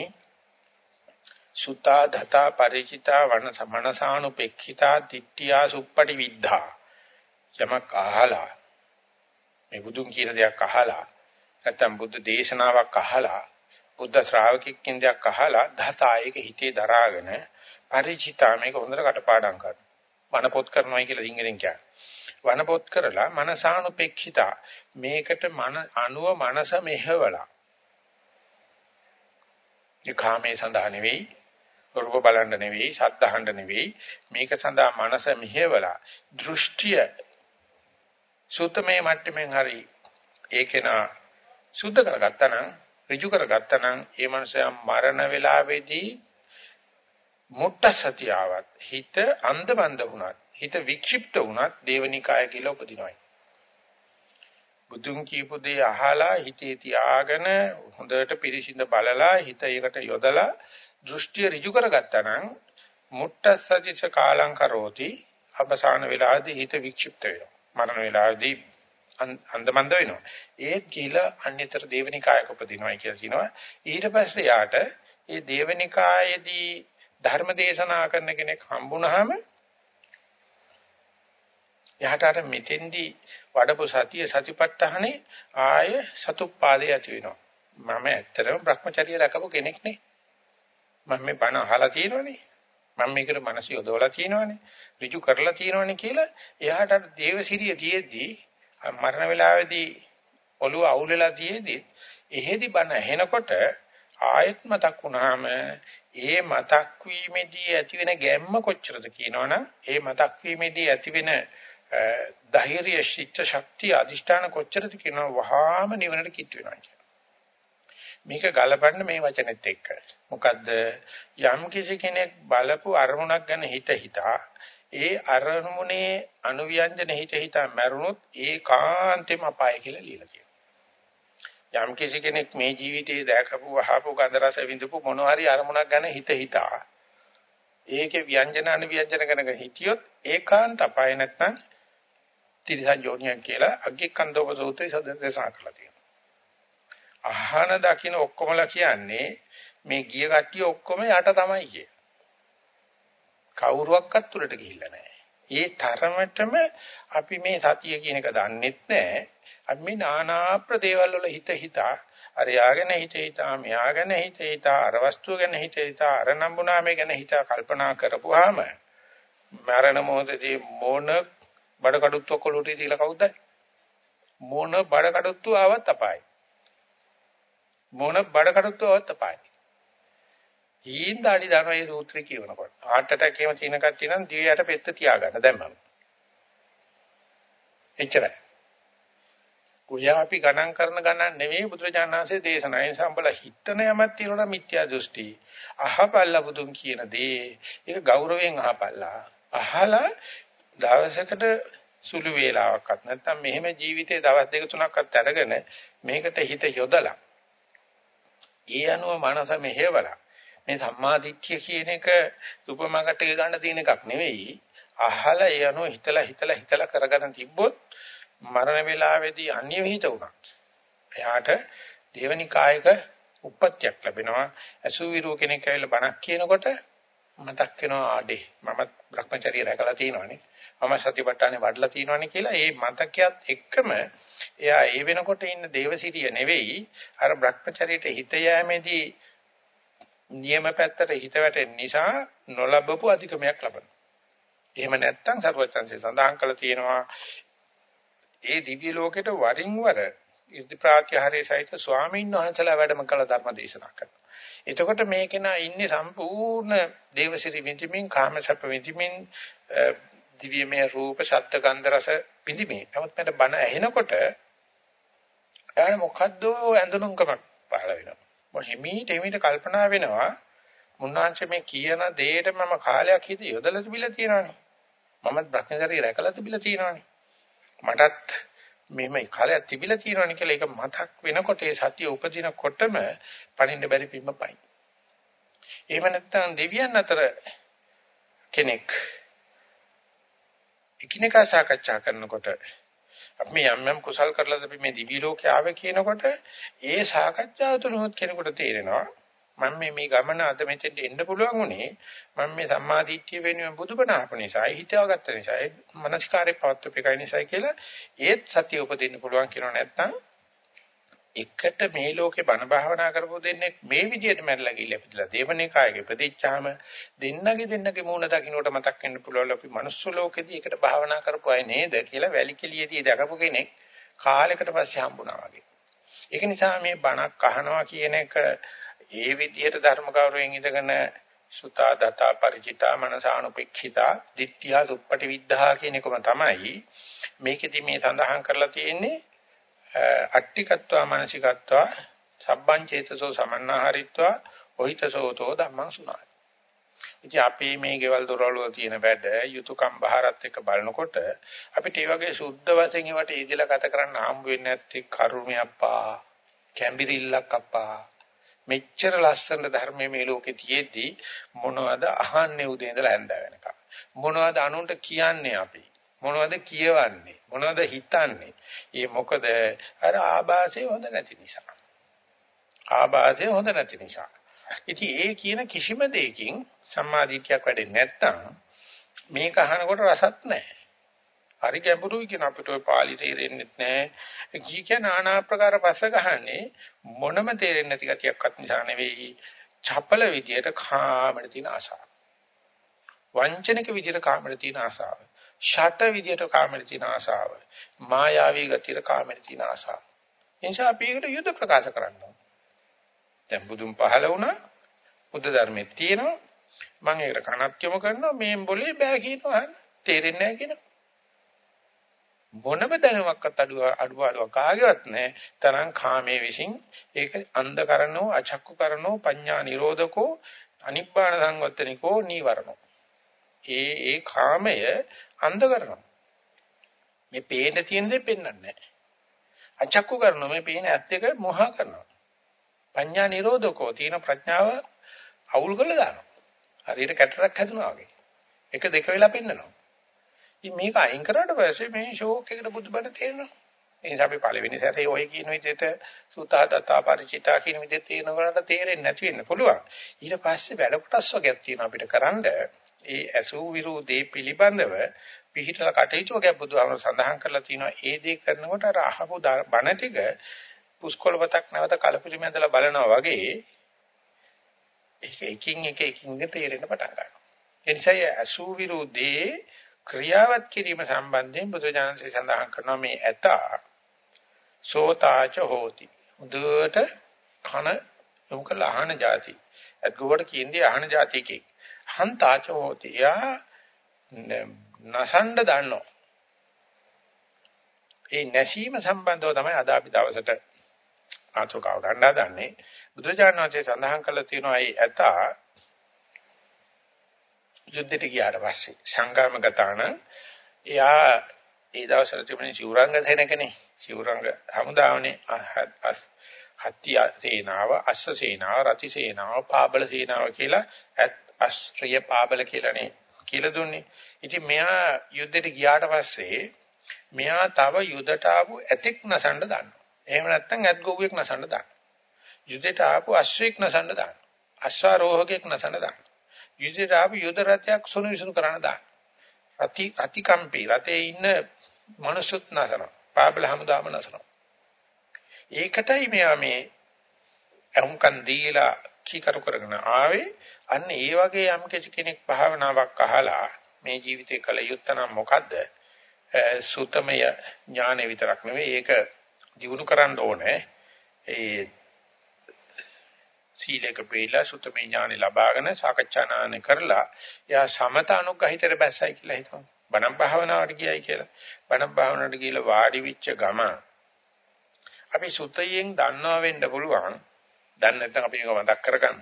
සුතා ධතා ಪರಿචිතා වන සමනසානුපෙක්ඛිතා දිට්ඨියා සුප්පටි විද්ධා යමක් අහලා මේ බුදුන් කියන දෙයක් අහලා නැත්නම් බුද්ධ දේශනාවක් අහලා බුද්ධ ශ්‍රාවකෙක්ගෙන් දෙයක් අහලා ධතා ඒක හිතේ දරාගෙන ಪರಿචිතා මේක හොඳට කටපාඩම් කරනවා. වනපොත් කරනවා කියලා ඉංග්‍රීසියෙන් කියන්නේ. වනපොත් කරලා මනසානුපෙක්ඛිතා මේකට මන අනුව මනස මෙහෙवला. ඒ කාමයේ සඳහා නෙවෙයි, රූප බලන්න නෙවෙයි, ශබ්ද අහන්න නෙවෙයි, මේක සඳහා මනස මෙහෙवला. දෘෂ්ටිය සූතමේ මට්ටමින් හරි ඒකේන සුද්ධ කරගත්තා නම් ඍජු කරගත්තා නම් ඒ මනුස්සයා මරණ වේලාවේදී මුට්ට සතියාවත් හිත අන්ධබන්ද වුණත් හිත වික්ෂිප්ත වුණත් දේවනිකාය කියලා උපදිනවයි බුදුන් කියපු දේ අහලා හිතේ තියාගෙන හොඳට පිරිසිඳ බලලා හිත ඒකට යොදලා දෘෂ්ටිය ඍජු කරගත්තා නම් මුට්ට සතිච කාලං කරෝති අවසාන වෙලාවේදී හිත වික්ෂිප්ත වෙනවා මරණ වෙලාවේදී අන්දමන්ද වෙනවා. ඒත් කියලා අන්‍යතර දේවනිකායක උපදිනවයි කියලා කියනවා. ඊට පස්සේ යාට ඒ දේවනිකායේදී ධර්ම දේශනා කරන කෙනෙක් හම්බුනහම එහට අර මෙතෙන්දී වඩපු සතිය සතිපට්ඨානේ ආය සතුප්පාදේ ඇති වෙනවා. මම ඇත්තටම Brahmacharya රැකපු කෙනෙක් නේ. මම මේ බණ අහලා තියෙනවනේ. මම මේකට මනස යොදවලා තියෙනවනේ. ඍජු කරලා තියෙනවනේ කියලා එයාට අර දේවසිරිය තියේදී මරණ වේලාවේදී ඔළුව අවුල් වෙලා තියේදී එහෙදි බණ ඇහෙනකොට ආයෙත් මතක් වුණාම ඒ මතක් වීමේදී ඇතිවෙන ගැම්ම කොච්චරද කියනවනම් ඒ මතක් වීමේදී ඇතිවෙන ධෛර්ය ශිෂ්ට ශක්තිය අදිෂ්ඨාන කොච්චරද කියනවා වහාම නිවනට කිට් වෙනවා කියන. මේක ගලපන්න මේ වචනෙත් එක්ක. මොකද්ද යම් කිසි කෙනෙක් බලපු අරමුණක් ගැන හිත හිතා ඒ අරමුණේ අනුව්‍යංජන හිත හිතා මැරුණොත් ඒකාන්තෙම අපාය කියලා ලියලා තියෙනවා. යම් කිසි කෙනෙක් මේ ජීවිතයේ දැකපු වහපු ගන්ධ රස විඳපු මොන හරි අරමුණක් ගැන හිත හිතා ඒකේ ව්‍යංජන අනුව්‍යංජන ගැන හිතියොත් ඒකාන්ත අපාය නැත්නම් තිරිසන් යෝනියක් කියලා අග්ගේ කන්දෝප සූත්‍රයේ සදේශනා කරලා තියෙනවා. අහන දකින්න ඔක්කොමලා කියන්නේ මේ ගිය කට්ටිය ඔක්කොම යට තමයි කියේ. කවුරුවක්වත් උඩට ගිහිල්ලා නැහැ. ඒ තරමටම අපි මේ සතිය කියන එක දන්නෙත් නැහැ. අපි මේ নানা ප්‍රදේවල් වල හිත හිතා අර යාගෙන හිත හිතා මෙයාගෙන හිත හිතා අර වස්තුව ගැන හිත හිතා අර නම්බුනාමේ ගැන හිතා කල්පනා කරපුවාම මරණ මොහොතදී මොන බඩ කඩුත්තුව කොළුටි තියලා කවුද මොන බඩ කඩුත්තුව ආවත් අපායි මොන බඩ කඩුත්තුව ආවත් අපායි හීන් දාඩි දානවා මේ සූත්‍රය කියවනකොට. heart attack එහෙම තියෙන කට්ටිය නම් දිවයට පෙත්ත තියාගන්න දැම්මම. එච්චරයි. කොහේ අපි ගණන් කරන ගණන් නෙවෙයි බුදුරජාණන්සේ දේශනා. ඒ නිසා උඹලා හිතන යමක් තියෙනවා මිත්‍යා දෘෂ්ටි. අහපල්ලා බුදුන් කියන දේ ඒක ගෞරවයෙන් අහපල්ලා. අහලා දවසකට සුළු වේලාවක්වත් නැත්නම් මෙහෙම ජීවිතේ දවස් දෙක තුනක්වත් අරගෙන මේකට හිත යොදලා. ඒ අනුව මනස මෙහෙवला මේ සම්මාදිට්ඨිය කියන එක සුපර් මාකට් එකේ ගන්න තියෙන එකක් නෙවෙයි. අහලා ඒ අනුව හිතලා හිතලා හිතලා කරගෙන තිබ්බොත් මරණ වේලාවේදී අන්‍ය විහිිත වුණා. එයාට දේවනි කායක උප්පත්තියක් ලැබෙනවා. අසුවිරු කෙනෙක් ඇවිල්ලා බණක් කියනකොට මතක් වෙනවා ආඩේ මම Brahmacharya රැකලා තියෙනවානේ. මම සතිපට්ඨානේ වඩලා තියෙනවානේ කියලා ඒ මතකයත් එක්කම එයා ඒ වෙනකොට ඉන්න දේවසිරිය නෙවෙයි අර Brahmacharyaට හිත යෑමේදී නියම පැත්තට හිත වැටෙන නිසා නොලබපු අධිකමයක් ලබනවා. එහෙම නැත්නම් සරුවචන්සේ සඳහන් කළා තියෙනවා ඒ දිව්‍ය ලෝකෙට වරින් වර ඉර්ධි ප්‍රාත්‍යහාරයේ සහිත ස්වාමීන් වහන්සේලා වැඩම කළ ධර්ම දේශනා කරනවා. එතකොට මේකේ නා ඉන්නේ සම්පූර්ණ දේවසිරි විඳින්මින් කාමසප්ප විඳින්මින් දිව්‍යමය රූප ශබ්ද ගන්ධ රස විඳින්මින්. නමුත් මට බණ ඇහෙනකොට එයාට මොකද්ද ඇඳුනුම්කමක් පහළ වෙනවා. හිමීට හිමීට කල්පනා වෙනවා මුන්නාංශ මේ කියන දෙයට මම කාලයක් හිත යොදලා තිබිලා තියෙනවානේ. මමත් භ්‍රමචර්යය රැකලා තිබිලා තියෙනවානේ. මටත් මෙහෙම කාලයක් තිබිලා තියෙනවානේ කියලා ඒක මතක් වෙනකොට ඒ සතිය උපදිනකොටම පණින්න බැරි පිම්ම පයි. එහෙම නැත්නම් දෙවියන් අතර කෙනෙක් එකිනෙකා සාකච්ඡා කරනකොට අපි යම් යම් කුසල් කරලාද අපි මේ දිවි ලෝකේ ආවේ කියනකොට ඒ සාකච්ඡාව තුනොත් කෙනෙකුට තේරෙනවා මම මේ මේ ගමන අද මෙතෙන්ට එන්න පුළුවන් උනේ මම මේ සම්මාදිට්ඨිය වෙනුවෙන් බුදුබණ අහපු නිසා හිතාගත්ත නිසා මනස්කාරේ පවත්වපු එකයි නිසා කියලා ඒත් සතිය උපදින්න පුළුවන් කියනවා නැත්තම් එකට මේ ලෝකේ බණ භාවනා කරපො දෙන්නේ මේ විදිහට මැරලා ගිහිල්ලා ඉපදලා දේවනිකායගේ ඉපදිච්චාම දෙන්නගේ දෙන්නගේ මූණ දකින්නට මතක් වෙන්න පුළුවන් අපි මනුස්ස ලෝකෙදී එකට භාවනා කරපු අය නේද කියලා වැලිකෙලියේදී දැකපු කෙනෙක් කාලයකට පස්සේ හම්බුණා වගේ. ඒක නිසා මේ බණක් අහනවා කියන එක ඒ විදිහට ධර්ම ගෞරවයෙන් ඉඳගෙන සුතා දතා ಪರಿචිතා මනසානුපෙක්ඛිතා ditthiya duppati viddha කියන එකම තමයි මේකෙදි මේ සඳහන් කරලා තියෙන්නේ අට්ටිකත්වා මානසිකත්වා සබ්බං චේතසෝ සමන්නාහරිත්වා ඔහිතසෝතෝ ධම්මං සුනායි. ඉතින් අපි මේ ගෙවල් දොරවල් වල තියෙන වැඩ යුතුයකම් බහරත් එක්ක බලනකොට අපිට මේ වගේ සුද්ධ වශයෙන් ඒවට ඉදිලා ගත කරන්න හම්බ වෙන්නේ නැති කරුණේ අප්පා කැම්බිරිල්ලක් අප්පා මෙච්චර ලස්සන ධර්මයේ මේ ලෝකේ තියෙද්දි මොනවද අහන්නේ උදේ ඉඳලා හැන්ද වෙනකම්? මොනවද අනුන්ට කියන්නේ අපි? මොනවද කියවන්නේ? මොනවද හිතන්නේ? ඒ මොකද? අර ආభాසය හොඳ නැති නිසා. ආభాසය හොඳ නැති නිසා. ඉතින් ඒ කියන කිසිම දෙයකින් සම්මාදිටියක් වැඩෙන්නේ නැත්නම් මේක අහනකොට රසත් නැහැ. හරි ගැඹුරුයි කියන අපිට ওই පාළි තේරෙන්නේ නැහැ. කී කියන নানা ආකාර පස ගහන්නේ මොනම තේරෙන්නේ නැති ගතියක්වත් නිසා නෙවෙයි. චපල විදියට කාමර තියෙන ආසාව. වංචනික විදියට කාමර තියෙන ආසාව. ෂට විදියට කාමර තියෙන ආසාව. මායාවී ගතියට කාමර තියෙන ආසාව. එනිසා අපි ඒකට යුද ප්‍රකාශ කරනවා. දැන් බුදුන් පහල වුණා. බුද්ධ ධර්මයේ තියෙනවා. මම ඒකට කනක් යොමු කරනවා මේ බොලේ බෑ කියනවා. තේරෙන්නේ නැහැ කියනවා. මොනම දැනුමක්වත් අඩුව අඩුවාලුවක් කාගේවත් නැහැ තරං කාමයේ විසින් ඒක අන්ධ කරනෝ අචක්කු කරනෝ පඤ්ඤා නිරෝධකෝ අනිබ්බාන සංවත්තනිකෝ නීවරණෝ ඒ ඒ කාමය අන්ධ කරනවා. මේ පේන්න තියෙන දේ පෙන්වන්නේ නැහැ. අචක්කු කරනවා මේ පේන ඇත්ත එක මොහ කරනවා. පඤ්ඤා නිරෝධකෝ තියෙන ප්‍රඥාව අවුල් කරලා දානවා. හරියට කැටරක් හැදුනා වගේ. එක දෙක වෙලා පෙන්නනවා. ඉතින් මේක අයින් කරාට පස්සේ මේ ෂෝක් එකට බුදුබණ තේරෙනවා. ඒ නිසා අපි පළවෙනි සැරේ ඔය කියන විදිහට සූතා දතා ಪರಿචිතා කියන විදිහට තේරෙනකොට තේරෙන්නේ නැති වෙන්න පුළුවන්. ඊට පස්සේ වැඩ කොටස් වර්ගයක් තියෙනවා අපිට කරන්නේ ඒ ඇසූ විරෝධේ පිළිබඳව පිළිහිටලා කටයුතු වගේ බුදුහාමර සඳහන් කරලා තිනවා ඒ දේ කරනකොට අර අහපු බණ ටික පුස්කොළපතක් නැවත කලපුරි මැදලා බලනවා වගේ ඒක එකින් එක එකින් තේරෙන්න පටන් ගන්නවා. ඒ නිසා ඇසූ විරෝධේ ක්‍රියාවත් කිරීම සම්බන්ධයෙන් බුදුජානසී සඳහන් කරනවා මේ ඇත සෝතාච හෝති. මුදුවට කන යොමු කළ අහන જાති. අත් ගොවට කියන්නේ අහන જાති එකේ. හන්තාච හෝති. යා නසන්න දන්නෝ. ඒ නැසීම සම්බන්ධව තමයි අද අපි දවසට ආචෝකාව ගන්න හදන්නේ. බුදුරජාණන් වහන්සේ සඳහන් කළා තියෙනවා ඒ ඇත යුද්ධෙට ගියාට පස්සේ සංගාමගතාන එයා ඒ දවස්වල තිබුණේ සිවුරංග සේනකනේ. සිවුරංග හමුදාවනේ හත්ති සේනාව, අස්ස සේනාව, රති සේනාව, පාබල සේනාව කියලා අස්ත්‍රිය පාබල කියලානේ කියලා දුන්නේ. ඉතින් මෙයා යුද්ධෙට ගියාට පස්සේ මෙයා තව යුදට ආපු ඇතෙක් නසන්න දානවා. එහෙම නැත්නම් ඇත් ගොව්වෙක් නසන්න දානවා. යුදෙට ආපු අශ්වයෙක් නසන්න දානවා. අශ්වාරෝහකෙක් නසන්න දානවා. යුදෙට ආපු යුද රථයක් සොනු විසුණු කරන්න දානවා. රති රතිකම්පි රතේ ඉන්න මනුස්සුත් නසනවා. පාබල හමුදාම නසනවා. ඒකටයි මෙයා මේ අහුම්කන් දීලා කීකරු කරගෙන ආවේ අන්න ඒ වගේ යම් කෙනෙක් භාවනාවක් අහලා මේ ජීවිතේ කල යුත්තනම් මොකද්ද සුතමය ඥානෙ විතරක් නෙවෙයි ඒක දිනු කරන්න ඕනේ ඒ සීලක පිළිලා සුතමේ ඥානෙ ලබාගෙන සාකච්ඡානාන කරලා එයා සමත අනුග්‍රහිතර බැස්සයි කියලා හිතමු බණම් භාවනාවට ගියයි කියලා බණම් භාවනාවට ගිහලා වාඩි වෙච්ච ගම අපි සුතයෙන් දන්නවා වෙන්න පුළුවන් දැන් නැත්නම් අපි මේක මතක් කරගන්න.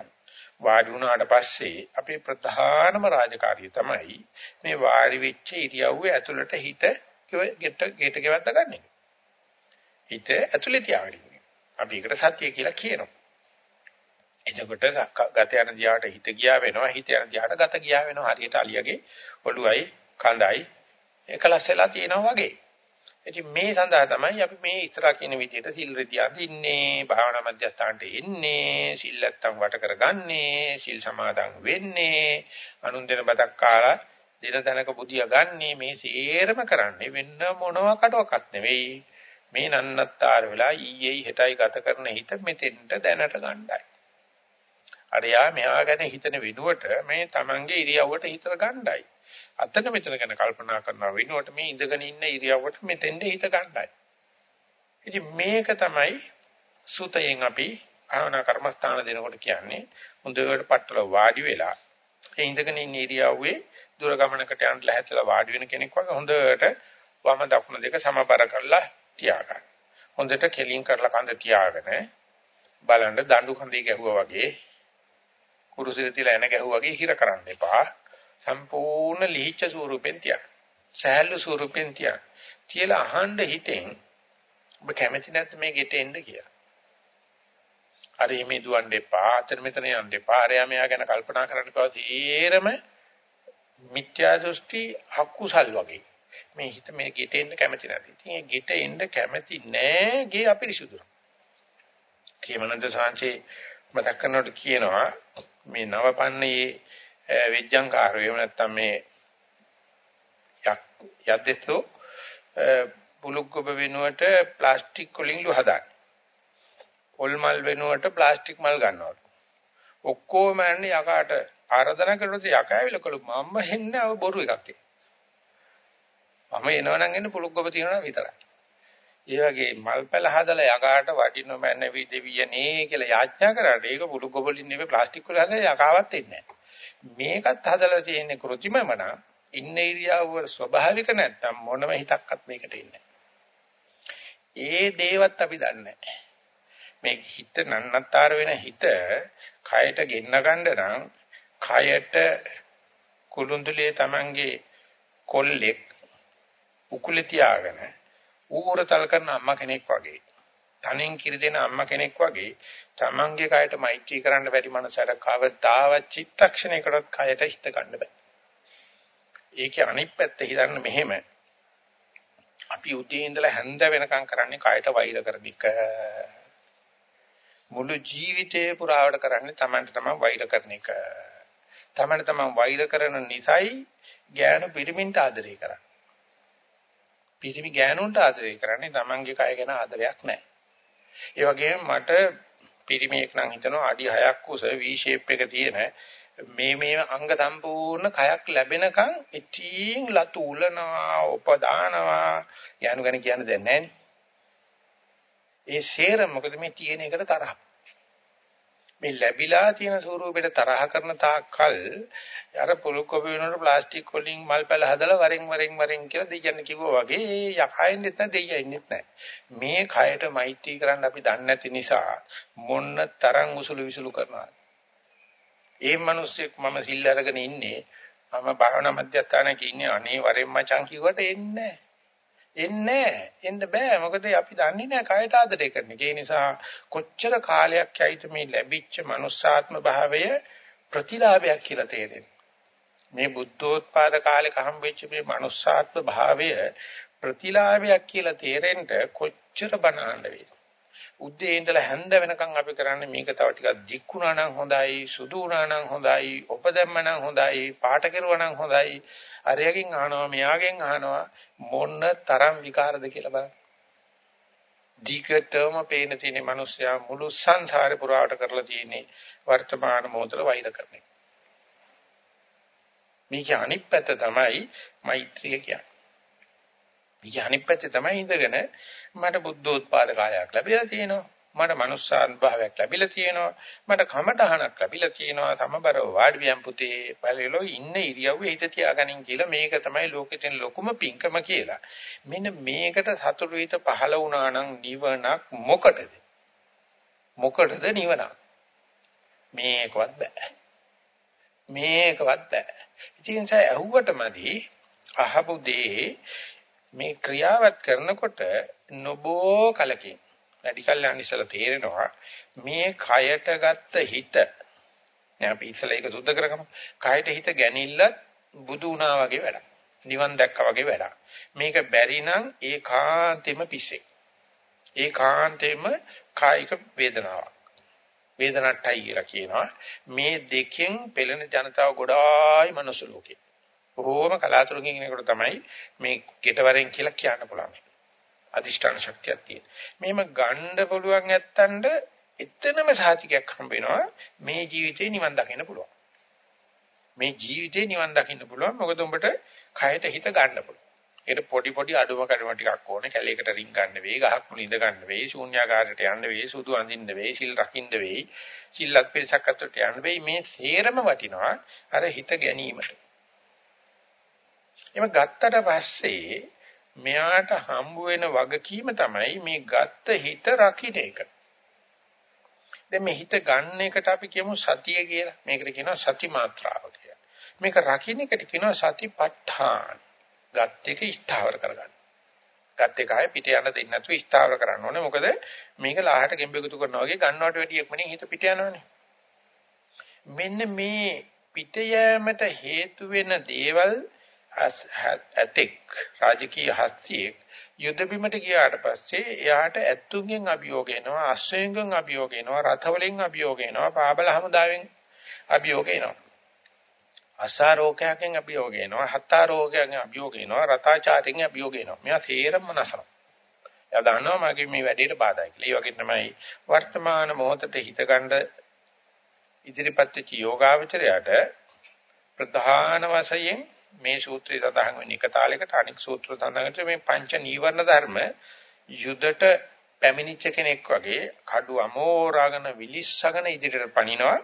වාඩි වුණාට පස්සේ අපේ ප්‍රධානම රාජකාරිය තමයි මේ වාඩි වෙච්ච ඉරියව්වේ ඇතුළට හිත ගෙට ගෙට ගෙවද්ද ගන්න එක. හිත ඇතුළේ තියාගන්න. අපි ඒකට සත්‍ය කියලා කියනවා. එතකොට ගත යන දිහාට හිත ගියා වෙනවා හිත යන දිහාට ගත ගියා වෙනවා හරියට අලියගේ ඔළුවයි කඳයි එකලස් වෙලා තියෙනවා වගේ. ඉතින් මේ සඳහා තමයි අපි මේ ඉස්සරහ කියන විදිහට සිල් රිදී අදින්නේ, භාවනා මධ්‍යස්ථානට එන්නේ, සිල් නැත්තම් වට කරගන්නේ, සිල් සමාදන් වෙන්නේ, අනුන් දෙන බතක් කාලා දින තැනක බුදියා ගන්නේ මේ සේරම කරන්නේ වෙන්න මොනවා කටවක්වත් නෙවෙයි. මේ නන්නත්තර වෙලා ඊයේ හෙටයි ගත කරන හිත මෙතෙන්ට දැනට ගණ්ඩායි. අරයා මෙහා ගැන හිතන වෙනුවට මේ Tamange ඉරියව්වට හිතර ගණ්ඩායි. අතන මෙතන ගැන කල්පනා කරනවා වෙනුවට මේ ඉඳගෙන ඉන්න ඉරියව්වට මෙතෙන්ද හිත ගණ්ඩායි. ඉතින් මේක තමයි සුතයෙන් අපි භාවනා කර්මස්ථාන දෙනකොට කියන්නේ හොඳට පట్టල වාඩි වෙලා ඒ ඉඳගෙන ඉන්න ඉරියව්වේ දුර ගමනකට යන්න ලැහැත්ලා වාඩි වෙන කෙනෙක් වගේ හොඳට වම දකුණ දෙක සමබර කරලා තියාගන්න. හොඳට කෙලින් කරලා කඳ තියාගෙන බලන්න දඬු කඳේ ගැහුවා වගේ කුරුසෙ තියලා එන ගැහුවා වගේ හිර කරන්න එපා. සම්පූර්ණ ලිහිච්ඡ ස්වරූපෙන් තියන්න. සහැල්ලු ස්වරූපෙන් තියන්න. තියලා අහන්න හිතෙන් ඔබ කැමති නැත්නම් මේ ගෙට එන්න කියලා. අර එමේ දුවන්න එපා, අතන මෙතන යන්න එපා, අරයා මෙයා ගැන කල්පනා කරන්න එපා. තීරම මිත්‍යා දෘෂ්ටි අකුසල් වගේ. මේ හිත මේ ගෙට එන්න කැමති නැති. ඉතින් ඒ ගෙට එන්න කැමති නෑ ගේ අපිරිසුදු. කේමනන්ද සාංචේ මතක් කරනකොට කියනවා මේ නවපන්නේ විඥාංකාරය එහෙම නැත්නම් මේ යද්දෙතෝ පුලුක්කොබ වෙනුවට ප්ලාස්ටික් වලින් ලු හදාන. පොල් මල් වෙනුවට ප්ලාස්ටික් මල් ගන්නවා. ඔක්කොම යන්නේ යකාට ආරාධනා කරනකොට යකා ඇවිල්ලා මම හෙන්නේ අව බොරු එකක් මම එනවනම් එන්නේ පුලුක්කොබ තියනවා විතරයි. ඒ වගේ මල්පැල හදලා යකාට වටින මැනවි දෙවියනේ කියලා යාඥා කරාට ඒක පුලුක්කොබලින් නෙවෙයි ප්ලාස්ටික් වල හදලා යකාවත් එන්නේ නැහැ. මේකත් හදලා තියෙන්නේ કૃතිමම නම් ඉන්න ඉරියව්ව ස්වභාවික නැත්තම් මොනම හිතක්වත් මේකට ඉන්නේ ඒ දේවත් අපි දන්නේ මේ හිත නන්නත්තර වෙන හිත කයට ගෙන්න ගන්න නම් කයට කුළුඳුලේ Tamange කොල්ලෙක් උකුලේ තියාගෙන ඌරතල් කරන අම්මා කෙනෙක් වගේ තනෙන් කිරි දෙන අම්මා කෙනෙක් වගේ තමන්ගේ කයට මෛත්‍රී කරන්න බැරි මනසට කවදාවත් චිත්තක්ෂණයකටත් කයට හිත ගන්න බෑ. ඒකේ අනිත් පැත්ත හිතන්න මෙහෙම. අපි උදේ ඉඳලා හැන්ද වෙනකම් කරන්නේ කයට වෛර කරන එක. මුළු ජීවිතේ පුරාවට කරන්නේ තමන්ට තමන් වෛර කරන එක. තමන්ට තමන් වෛර කරන නිසායි ඥාන පිරිමින්ට ආදරය කරන්නේ. පිරිමි ඥානුන්ට ආදරය කරන්නේ තමන්ගේ කය ගැන ආදරයක් නැහැ. ඒ වගේම මට පිරිමියෙක් නම් හිතනවා අඩි 6ක් උස V shape එක තියෙන මේ මේ අංග සම්පූර්ණ කයක් ලැබෙනකන් ඉතින් ලතු උලනවා උපදානවා යනු ගැන කියන්න දෙන්නේ නැහැ ඒ ෂේර මොකද මේ තියෙන එකට තරහ මේ ලැබිලා තියෙන ස්වරූපෙට තරහ කරන තාක්කල් අර පුරුකොබ වෙනකොට ප්ලාස්ටික් වලින් මල් පැල හදලා වරෙන් වරෙන් වරෙන් කියලා දෙයයන් කිව්වා වගේ යකයින්නෙත් නැ දෙයියෙන්නෙත් නැහැ. මේ කයට මෛත්‍රී කරන්න අපි දන්නේ නැති නිසා මොන්න තරම් උසුළු විසුළු කරනවා. ඒ මිනිස්සෙක් මම සිල් අරගෙන ඉන්නේ මම භාවනා මධ්‍යස්ථානක ඉන්නේ අනේ වරෙන් මචං කිව්වට එන්නේ නැහැ. එන්නේ එන්න බෑ මොකද අපි දන්නේ නැහැ කයට ආදරය කරන එක. ඒ නිසා කොච්චර කාලයක් යයිද මේ ලැබිච්ච මනුස්සාත්ම භාවය ප්‍රතිලාභයක් කියලා තේරෙන්නේ. මේ බුද්ධෝත්පාද කාලෙක හම්බෙච්ච මේ මනුස්සාත්ම භාවය ප්‍රතිලාභයක් කියලා තේරෙන්න කොච්චර බනහන්න වේද? උදේ ඉඳලා හැන්ද වෙනකන් අපි කරන්නේ මේක තව ටිකක් දික් වුණා නම් හොඳයි සුදු වුණා නම් හොඳයි ඔපදැම්ම නම් හොඳයි පාට කෙරුවා නම් හොඳයි අරයගෙන් අහනවා මෙයාගෙන් අහනවා මොන තරම් විකාරද කියලා බලන්න. දිගටම පේන තියෙන මිනිස්සයා මුළු සංසාරේ පුරාවට කරලා තියෙන්නේ වර්තමාන මොහොතේ වෛර කරන එක. මේක අනිත් පැත්ත තමයි මෛත්‍රිය කියන්නේ. මේක අනිත් පැත්තේ තමයි ඉඳගෙන මට බුද්ධෝත්පාද කාලයක් ලැබිලා තියෙනවා. මට මනුස්සාන් භාවයක් ලැබිලා තියෙනවා. මට කමටහනක් ලැබිලා තියෙනවා. සමබරව වාඩි වියන් පුතේ පළලෝ ඉන්න ඉරියව්වේ හිත තියාගනින් කියලා මේක තමයි ලෝකෙ තියෙන ලොකුම පිංකම කියලා. මෙන්න මේකට සතුටු හිත පහළ වුණා නම් නිවනක් මොකටද? මොකටද නිවනක්? මේකවත් බෑ. මේකවත් බෑ. ඉතින් ඒ ඇහුවටමදි අහපු දේ මේ ක්‍රියාවත් කරනකොට නොබෝ කලකින් වැඩි කල්යන් ඉස්සලා තේරෙනවා මේ කයට ගත්ත හිත දැන් අපි ඉස්සලා ඒක සුද්ධ කරගමු කයට හිත ගැනිල්ල බුදු වුණා වගේ වැඩක් නිවන් දැක්කා වගේ වැඩක්. මේක බැරි නම් ඒකාන්තෙම පිස්සේ. ඒකාන්තෙම කායික වේදනාවක්. වේදනට්ටයි කියලා කියනවා. මේ දෙකෙන් පෙළෙන ජනතාව ගොඩායි මනුස්ස ලෝකේ. බොහෝම කලාතුරකින් කෙනෙකුට තමයි මේ ගෙටවරෙන් කියලා කියන්න පුළුවන්. අදිෂ්ඨාන ශක්තියක් තියෙන. මෙහෙම ගන්න පුළුවන් ඇත්තන්ට එතනම සාතිකයක් හම්බ වෙනවා මේ ජීවිතේ නිවන් දකින්න පුළුවන්. මේ ජීවිතේ නිවන් දකින්න පුළුවන් මොකද උඹට කයට හිත ගන්න පුළුවන්. ඒකට පොඩි පොඩි අඩුම කඩම ටිකක් ඕනේ. කැලේකට රින් ගන්න වෙයි, ගහක් මුල ඉඳ ගන්න වෙයි, ශූන්‍යාකාරයට යන්න වෙයි, සුදු අඳින්න වෙයි, සිල් රකින්න වෙයි, සිල්ලත් පිරිසක් අතරට යන්න වෙයි. මේ සේරම වටිනවා අර හිත ගැනීමට. එම ගත්තට පස්සේ මෙයාට හම්බ වෙන වගකීම තමයි මේ ගත්ත හිත රකින්න එක. දැන් මේ හිත ගන්න එකට අපි කියමු සතිය කියලා. මේකට කියනවා සති මාත්‍රාව කියලා. මේක රකින්න එකට කියනවා සතිපට්ඨාන. ගත් එක ස්ථාවර කරගන්න. ගත් එක ආයේ පිට යන්න දෙන්නේ නැතුව ස්ථාවර කරන්න ඕනේ. මොකද මේක ලාහට ගෙම්බෙකුතු කරනවා වගේ ගන්නවට වැඩි එක්මනේ හිත පිට යනවනේ. මෙන්න මේ පිට යෑමට හේතු වෙන දේවල් ඇතෙක් රාජකීය හස්තියෙක් යුද බිමට ගියාට පස්සේ එයාට ඇත්තුන්ගෙන් අභියෝග එනවා අශ්වයෙන්ගෙන් අභියෝග එනවා රථවලින් අභියෝග එනවා පාබල හමුදාවෙන් අභියෝග එනවා. අසාරෝගයෙන් අභියෝග එනවා හතරෝගයෙන් අභියෝග එනවා රතාචාරයෙන් අභියෝග එනවා. මෙයා සේරම නැසනවා. එයා දන්නවා මගේ මේ වැඩේට බාධායි කියලා. ඒ වගේ තමයි වර්තමාන මොහොතේ හිතගන්න ඉදිරිපත් වෙච්ච යෝගාවචරයට ප්‍රධාන වශයෙන් මේ සූත්‍රය සඳහන් වෙන එක තාලයකට අනික් සූත්‍ර සඳහන් මේ පංච නීවරණ ධර්ම යුදට පැමිණිච්ච කෙනෙක් වගේ කඩු අමෝරාගෙන විලිස්සගෙන ඉදිරියට පනිනවා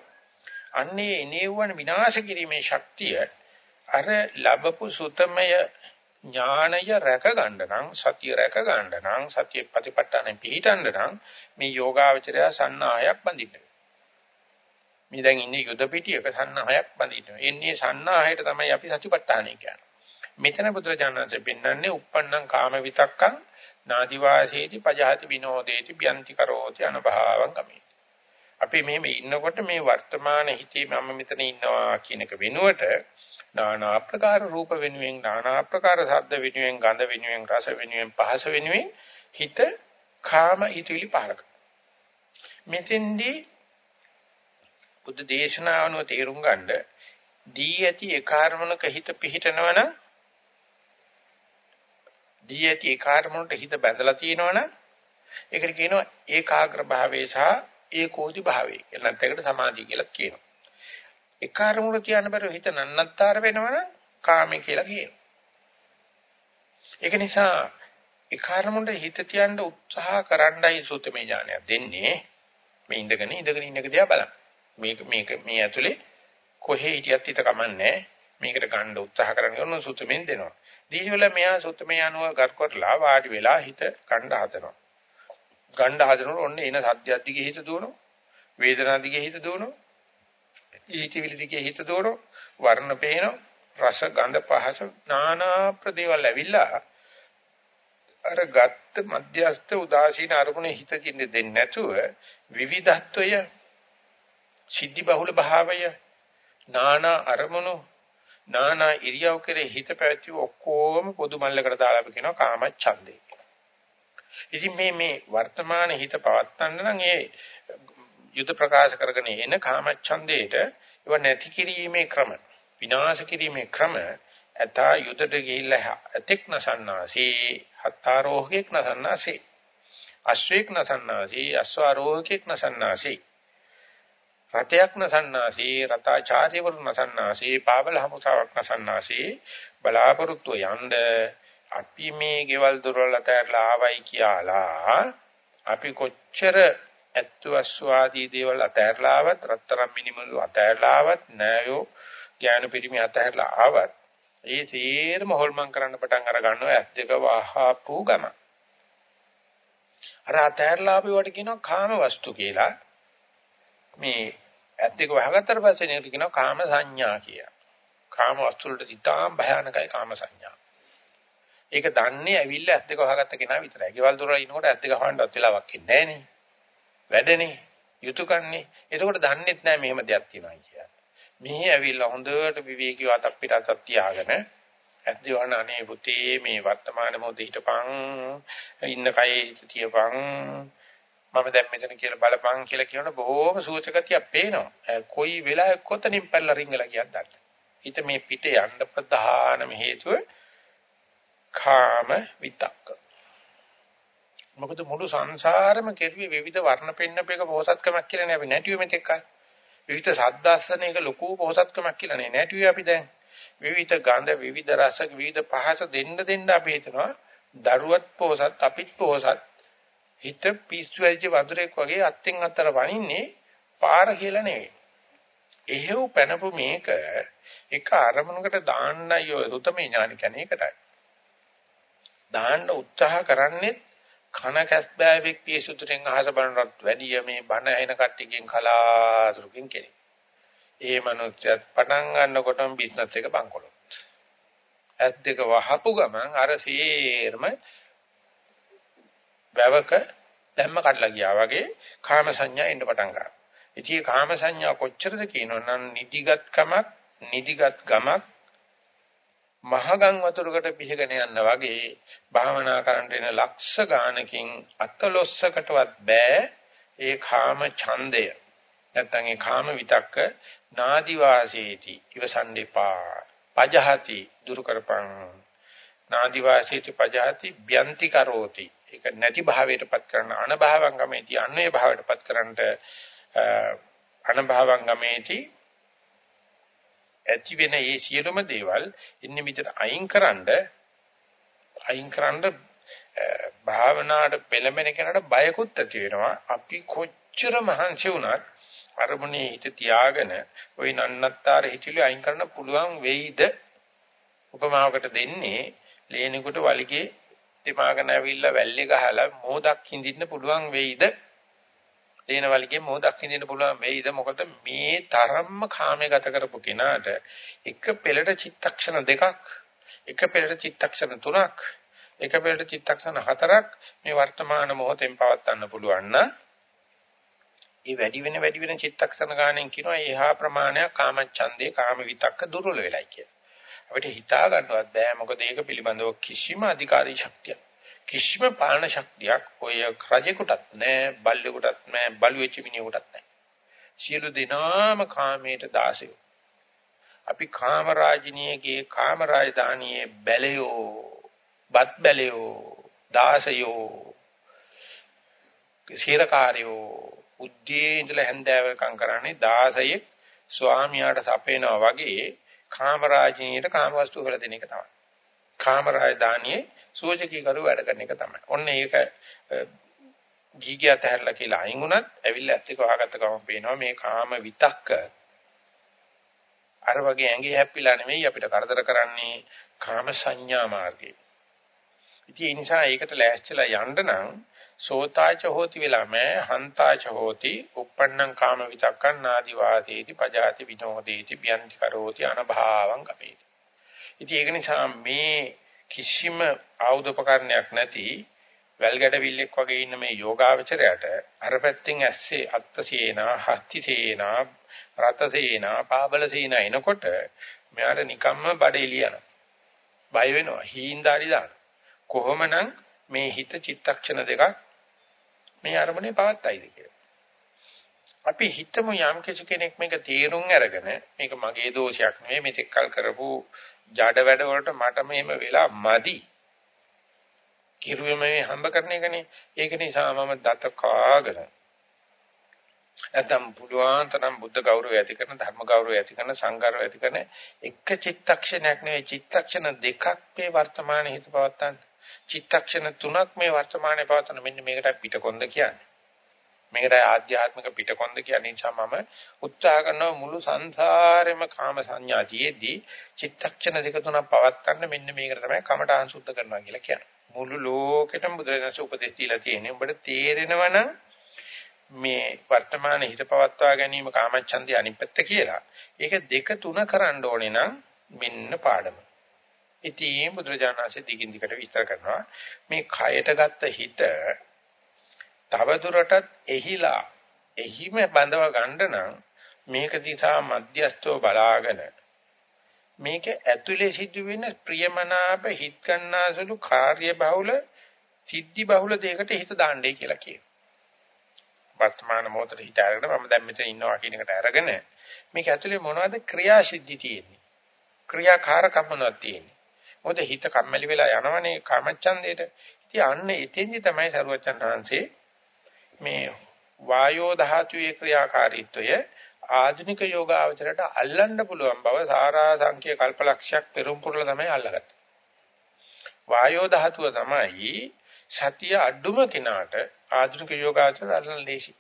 අන්නේ එනේවන විනාශ කිරීමේ ශක්තිය අර ලැබපු සුතමය ඥාණය රැක ගන්න නම් සතිය රැක ගන්න නම් සතිය ප්‍රතිපත්තනෙ පිහිටන්න නම් මේ යෝගාවචරය සන්නාහයක් බඳින්න. මේ දැන් ඉන්නේ යුද පිටියක සන්නාහයක් බඳින්න. එන්නේ සන්නාහයට තමයි අපි සතිපට්ඨානය කියන්නේ. මෙතන බුදුරජාණන්සේ පෙන්වන්නේ uppannam කාම විතක්කං නාදිවාසේති පජහති විනෝදේති බ්‍යන්ති කරෝති අනභාවං ගමේ. අපි මෙහෙම ඉන්නකොට මේ වර්තමාන හිතේ මම මෙතන ඉන්නවා කියන එක වෙනුවට নানা ආකාර රූප වෙනුවෙන් নানা ආකාර ශබ්ද වෙනුවෙන් ගන්ධ වෙනුවෙන් රස වෙනුවෙන් පහස වෙනුවෙන් හිත කාම හිතවිලි පාලක මෙතෙන්දී බුද්ධ දේශනාවනෝ තේරුම් ගන්න දී ඇති ඒ කාර්මණක හිත පිහිටනවන දී ඇති ඒ කාර්මණට හිත බැඳලා තියෙනවනම් ඒකට කියනවා ඒකාග්‍ර භාවයේ සහ ඒකෝදි භාවයේ කියලා නැත්නම් ඒකට සමාධිය කියලා කියනවා. ඒ කාර්මණට තියන්න බැරුව හිත නන්නත්තර වෙනවනම් කාමය කියලා කියනවා. ඒක නිසා ඒ කාර්මණට හිත තියන්න උත්සාහ කරන්නයි සුතමේ ඥානය දෙන්නේ. මේ ඉඳගෙන ඉඳගෙන ඉන්න එක දිහා බලන්න. මේක මේක මේ ඇතුලේ කොහේ හිටියත් හිත කමන්නේ මේකට ගන්න උත්සාහ කරන කෙනා සුතමෙන් දෙනවා. දීවල මෙයා සුතමේ අනුව ගත් කරලා වාඩි වෙලා හිත ගන්න හදනවා. ගන්න හදනකොට ඔන්න එන සද්දයක් දිගේ හිත දුවනවා. වේදනාව දිගේ හිත දුවනවා. ඊටිවිලි දිගේ හිත දුවනවා. වර්ණ පේනවා. රස ගන්ධ පහස නානා ප්‍රදේවල් ඇවිල්ලා අර ගත්ත මධ්‍යස්ත උදාසීන අරමුණේ හිත චින්න දෙන්නේ නැතුව විවිධත්වය සිද්ධි බහුල භාවය නානා අරමුණු නානා ඉරියව් කෙරේ හිත පැවැත්වි ඔක්කොම පොදු මල්ලකට දාලා අපි කියනවා කාම ඡන්දේ. ඉතින් මේ මේ වර්තමාන හිත පවත්තන්න නම් ඒ යුද ප්‍රකාශ කරගෙන එන කාම ඡන්දේට ඒව නැති කිරීමේ ක්‍රම විනාශ කිරීමේ ක්‍රම අතා යුදට ගිහිල්ලා ඇතෙක් නසන්නාසී හත්තාරෝහකෙක් නසන්නාසී අශ්වේක් නසන්නාසී අස්වාරෝහකෙක් නසන්නාසී රතයක් නසන්නාසී රතාචාර්යවරු නසන්නාසී පාවල හමුසාවක් නසන්නාසී බලාපොරොත්තු යන්න අපි මේ ගෙවල් දොරවල් අතහැරලා ආවයි කියලා අපි කොච්චර ඇත්වස්වාදී දේවල් අතහැරලා ආවත් රත්තරන් මිනිමලු අතහැරලා ආවත් නෑයෝ ඥාන පිරිමි අතහැරලා ආවත් ඒ තීරම හොල්මන් කරන්න පටන් අර ගන්නවා ඇත් දෙක වහපු ගම. අර අතහැරලා අපි වට කියනවා කාම වස්තු කියලා. මේ ඇත් දෙක වහගත්තට පස්සේ නේද කියනවා කාම සංඥා කියලා. කාම වස්තු වලට ඉතාම භයානකයි කාම සංඥා. ඒක දන්නේ ඇවිල්ලා ඇත් දෙක වහගත්ත කෙනා විතරයි. ගෙවල් දොර ඉනකොට ඇත් දෙක වහන්නවත් වෙලාවක් ඉන්නේ නැහැ වැඩනේ යුතුයකන්නේ. එතකොට දන්නෙත් නැහැ මෙහෙම දෙයක් තියෙනවා කියලා. මෙහි ඇවිල්ලා හොඳට විවේකීව අතක් පිටක් තියාගෙන ඇද්දවන අනේ පුතේ මේ වර්තමාන මොහොතේ හිටපන් ඉන්න කයේ තියපන් මම දැන් මෙතන කියලා බලපන් කියලා කියන බොහොම සූචකතියක් පේනවා. කොයි වෙලාවෙ කොතනින් පැනලා රිංගලා කියත් දන්න හිත මේ පිට යන්න ප්‍රධානම හේතුව කාම විතක්ක. මොකද මුළු සංසාරෙම කෙරුවේ විවිධ වර්ණ පෙන්නපේක පොහසත්කමක් කියලා නේ අපි නැටිවෙ මෙතෙක් කල්. විවිධ සද්දාස්සන එක ලොකු පොහසත්කමක් කියලා නේ නැටිවෙ අපි දැන්. විවිධ ගඳ විවිධ රස විවිධ පහස දෙන්න දෙන්න අපි හිතනවා දරුවත් පොහසත් අපිත් පොහසත්. හිත පිස්සු වෙච්ච වඳුරෙක් වගේ අත්ෙන් අතර වනින්නේ පාර කියලා නෙවෙයි. එහෙව් පැනපු මේක එක අරමුණකට දාන්නයි ඔය සුතමේ ඥාන කියන්නේ ඒකටයි. දාන්න උත්සාහ කරන්නේ කන කැස්බෑවෙක් පියසුතුරෙන් අහස බලනවත් වැඩිය මේ බණ ඇහෙන කට්ටියකින් කලාතුරකින් කෙනෙක්. ඒ මනුස්සයත් පටන් ගන්නකොටම බිස්නස් එක බංකොලොත්. ඇත් දෙක වහපු ගමන් අර සීර්ම වැවක දැම්ම කඩලා ගියා වගේ කාම සංඥා එන්න පටන් ගන්නවා. ඉතින් කාම සංඥා කොච්චරද කියනවනම් නිදිගත් කමක් නිදිගත් ගමක් මහගම් වතුරකට පිහගෙන යන්න වගේ භාවනා කරන්න එන ලක්ෂ ගානකින් අතලොස්සකටවත් බෑ ඒ කාම ඡන්දය. නැත්තම් ඒ කාම විතක්ක නාදි වාසේති ඉවසන්නේපා පජහති දුරු කරපං නාදි වාසේති පජහති බ්‍යන්ති කරෝති. ඒක නැති භාවයටපත් කරන අනභවංගමේදී අන්නේ භාවයටපත් කරන්නට අනභවංගමේදී ඇති වෙන මේ සියලුම දේවල් ඉන්නේ විතර අයින්කරනද අයින්කරනද භාවනාවට පෙළඹෙන කෙනාට බයකුත් ඇති වෙනවා. අපි කොච්චර මහන්සි වුණත් අරමුණේ හිත තියාගෙන ওই නන්නත්තර හිතිලි අයින් කරන්න පුළුවන් වෙයිද? උපමාවකට දෙන්නේ ලේනෙකුට වලිගේ තිමාගෙන ඇවිල්ලා වැල්ලේ ගහලා මෝදක් හිඳින්න පුළුවන් වෙයිද ලේන වලිගේ මෝදක් හිඳින්න පුළුවන් වෙයිද මොකද මේ තරම්ම කාමයේ ගත කරපු කෙනාට එක පෙළට චිත්තක්ෂණ දෙකක් එක පෙළට චිත්තක්ෂණ තුනක් එක පෙළට චිත්තක්ෂණ හතරක් මේ වර්තමාන මොහොතෙන් පවත්වන්න පුළුවන් නම් ඒ වැඩි වෙන වැඩි වෙන චිත්තක්ෂණ ගානෙන් කියනවා ඒහා ප්‍රමාණයක් කාමච්ඡන්දේ කාම විතක්ක දුර්වල වෙලයි කියලා. අපිට හිතා ගන්නවත් බෑ මොකද ඒක පිළිබඳව කිසිම අධිකාරී ශක්තියක් කිසිම පාලන ශක්තියක් ඔය රජෙකුටත් නෑ බල්ලෙකුටත් නෑ බලු වෙච්ච මිනිහෙකුටත් නෑ. සියලු දෙනාම කාමයට දාසයෝ. අපි කාම රාජිනියගේ කාම රාජධානියේ බැලයෝ බත් බැලයෝ දාසයෝ සිරකාරයෝ උද්දී ඉඳලා හැන්දෑවකම් කරන්නේ 16ක් ස්වාමියාට සපේනවා වගේ කාමරාජිනියට කාමවස්තු වල දෙන එක තමයි. කාමරාජධානියේ සූචකී කරු වැඩ කරන එක තමයි. ඔන්න ඒක ගීගියත් ඇහැරලා කියලා අයින් වුණත් ඇවිල්ලා ඇත්ත එක වහගත්ත ගමන් පේනවා මේ කාම විතක්ක අර වගේ ඇඟේ හැප්පිලා නෙමෙයි අපිට කරදර කරන්නේ කාම සංඥා මාර්ගේ. ඉතින් ඒ නිසා ඒකට ලෑස්තිලා යන්න නම් සෝතාච හෝති වෙලාම හන්තාච හෝති uppannam kama vitakkan nadi වාදේති පජාති විනෝදේති බියන්ති කරෝති අනභාවං කපේති. ඉතින් ඒක නිසා මේ කිසිම ආයුධ උපකරණයක් නැති වැල්ගඩවිල්ලෙක් වගේ ඉන්න මේ යෝගාවචරයට අර පැත්තෙන් ඇස්සේ අත්තසේනා හස්තිසේනා රතසේනා පාබලසේනා එනකොට මෙයාට නිකම්ම බඩ එලියන බය වෙනවා. හීන්දාරි දාන. කොහොමනම් මේ හිත චිත්තක්ෂණ දෙකක් මේ අරමුණේ පවත්තයිද කියලා. අපි හිතමු යම් කිසි කෙනෙක් මේක තීරුම් අරගෙන මේක මගේ දෝෂයක් නෙවෙයි මෙතෙක් කල් කරපු ජඩ වැඩ වලට මට මෙහෙම වෙලා මදි. කිරුවේ මේ හම්බ කරන එකනේ. ඒක නිසා මම දත කාගෙන නැත්නම් පුළුවන් තරම් බුද්ධ ගෞරවය ඇති කරන ධර්ම ගෞරවය ඇති කරන සංඝාරය ඇති කරන එක චිත්තක්ෂණයක් නෙවෙයි චිත්තක්ෂණ දෙකක් මේ වර්තමාන හිත පවත්තන්න. චිත්තක්ෂණ තුනක් මේ වර්තමානයේ පවතන මෙන්න මේකට පිටකොන්ද කියන්නේ. මේකට ආධ්‍යාත්මික පිටකොන්ද කියන නිසා මම උත්සාහ කරනවා මුළු සංසාරෙම කාම සංඥාතියෙදී චිත්තක්ෂණ දෙක තුනක් පවත්තන්න මෙන්න මේකට තමයි කමඨාන් සුද්ධ කරනවා කියලා කියන්නේ. මුළු ලෝකෙටම බුදුරජාණන් උපදෙස් දීලා තියෙන්නේ. උඹට තේරෙනවනම් මේ වර්තමාන හිත පවත්වා ගැනීම කාමච්ඡන්දේ අනිත් පැත්ත කියලා. ඒක දෙක තුන කරන්න ඕනේ නම් මෙන්න පාඩම. ඉතින් බුදුරජාණන්සේ දිගින් දිගට විස්තර කරනවා මේ කයට ගත්ත හිත තව දුරටත් එහිලා එහිම බඳව ගන්න නම් මේක දිහා මධ්‍යස්තව බලාගෙන මේක ඇතුලේ සිද්ධ වෙන ප්‍රියමනාප හිත ගන්නාසුළු කාර්ය බහුල සිද්ධි බහුල දෙයකට හිත දාන්නයි කියලා කියනවා. වර්තමාන මොහොතේ හිත අරගෙන මම දැන් මෙතන ඉන්නවා කියන එකට අරගෙන මේක ඇතුලේ මොනවද ක්‍රියාසිද්ධි තියෙන්නේ? ක්‍රියාකාරකම් මොනවද තියෙන්නේ? මොකද හිත කම්මැලි වෙලා යනවනේ කාමච්ඡන්දේට. ඉතින් අන්න එතෙන්දි තමයි සරුවචන් වහන්සේ මේ වායෝ ධාතුවේ ක්‍රියාකාරීත්වය ආධුනික යෝගාවචරයට අල්ලන්න පුළුවන් බව සාරා සංඛ්‍ය කල්පලක්ෂයක් පෙරම් පුරලා තමයි අල්ලගත්තේ. වායෝ ධාතුව තමයි සතිය අඩුම කෙනාට ආධුනික යෝගාවචරයට අල්ලන්න ලේසි.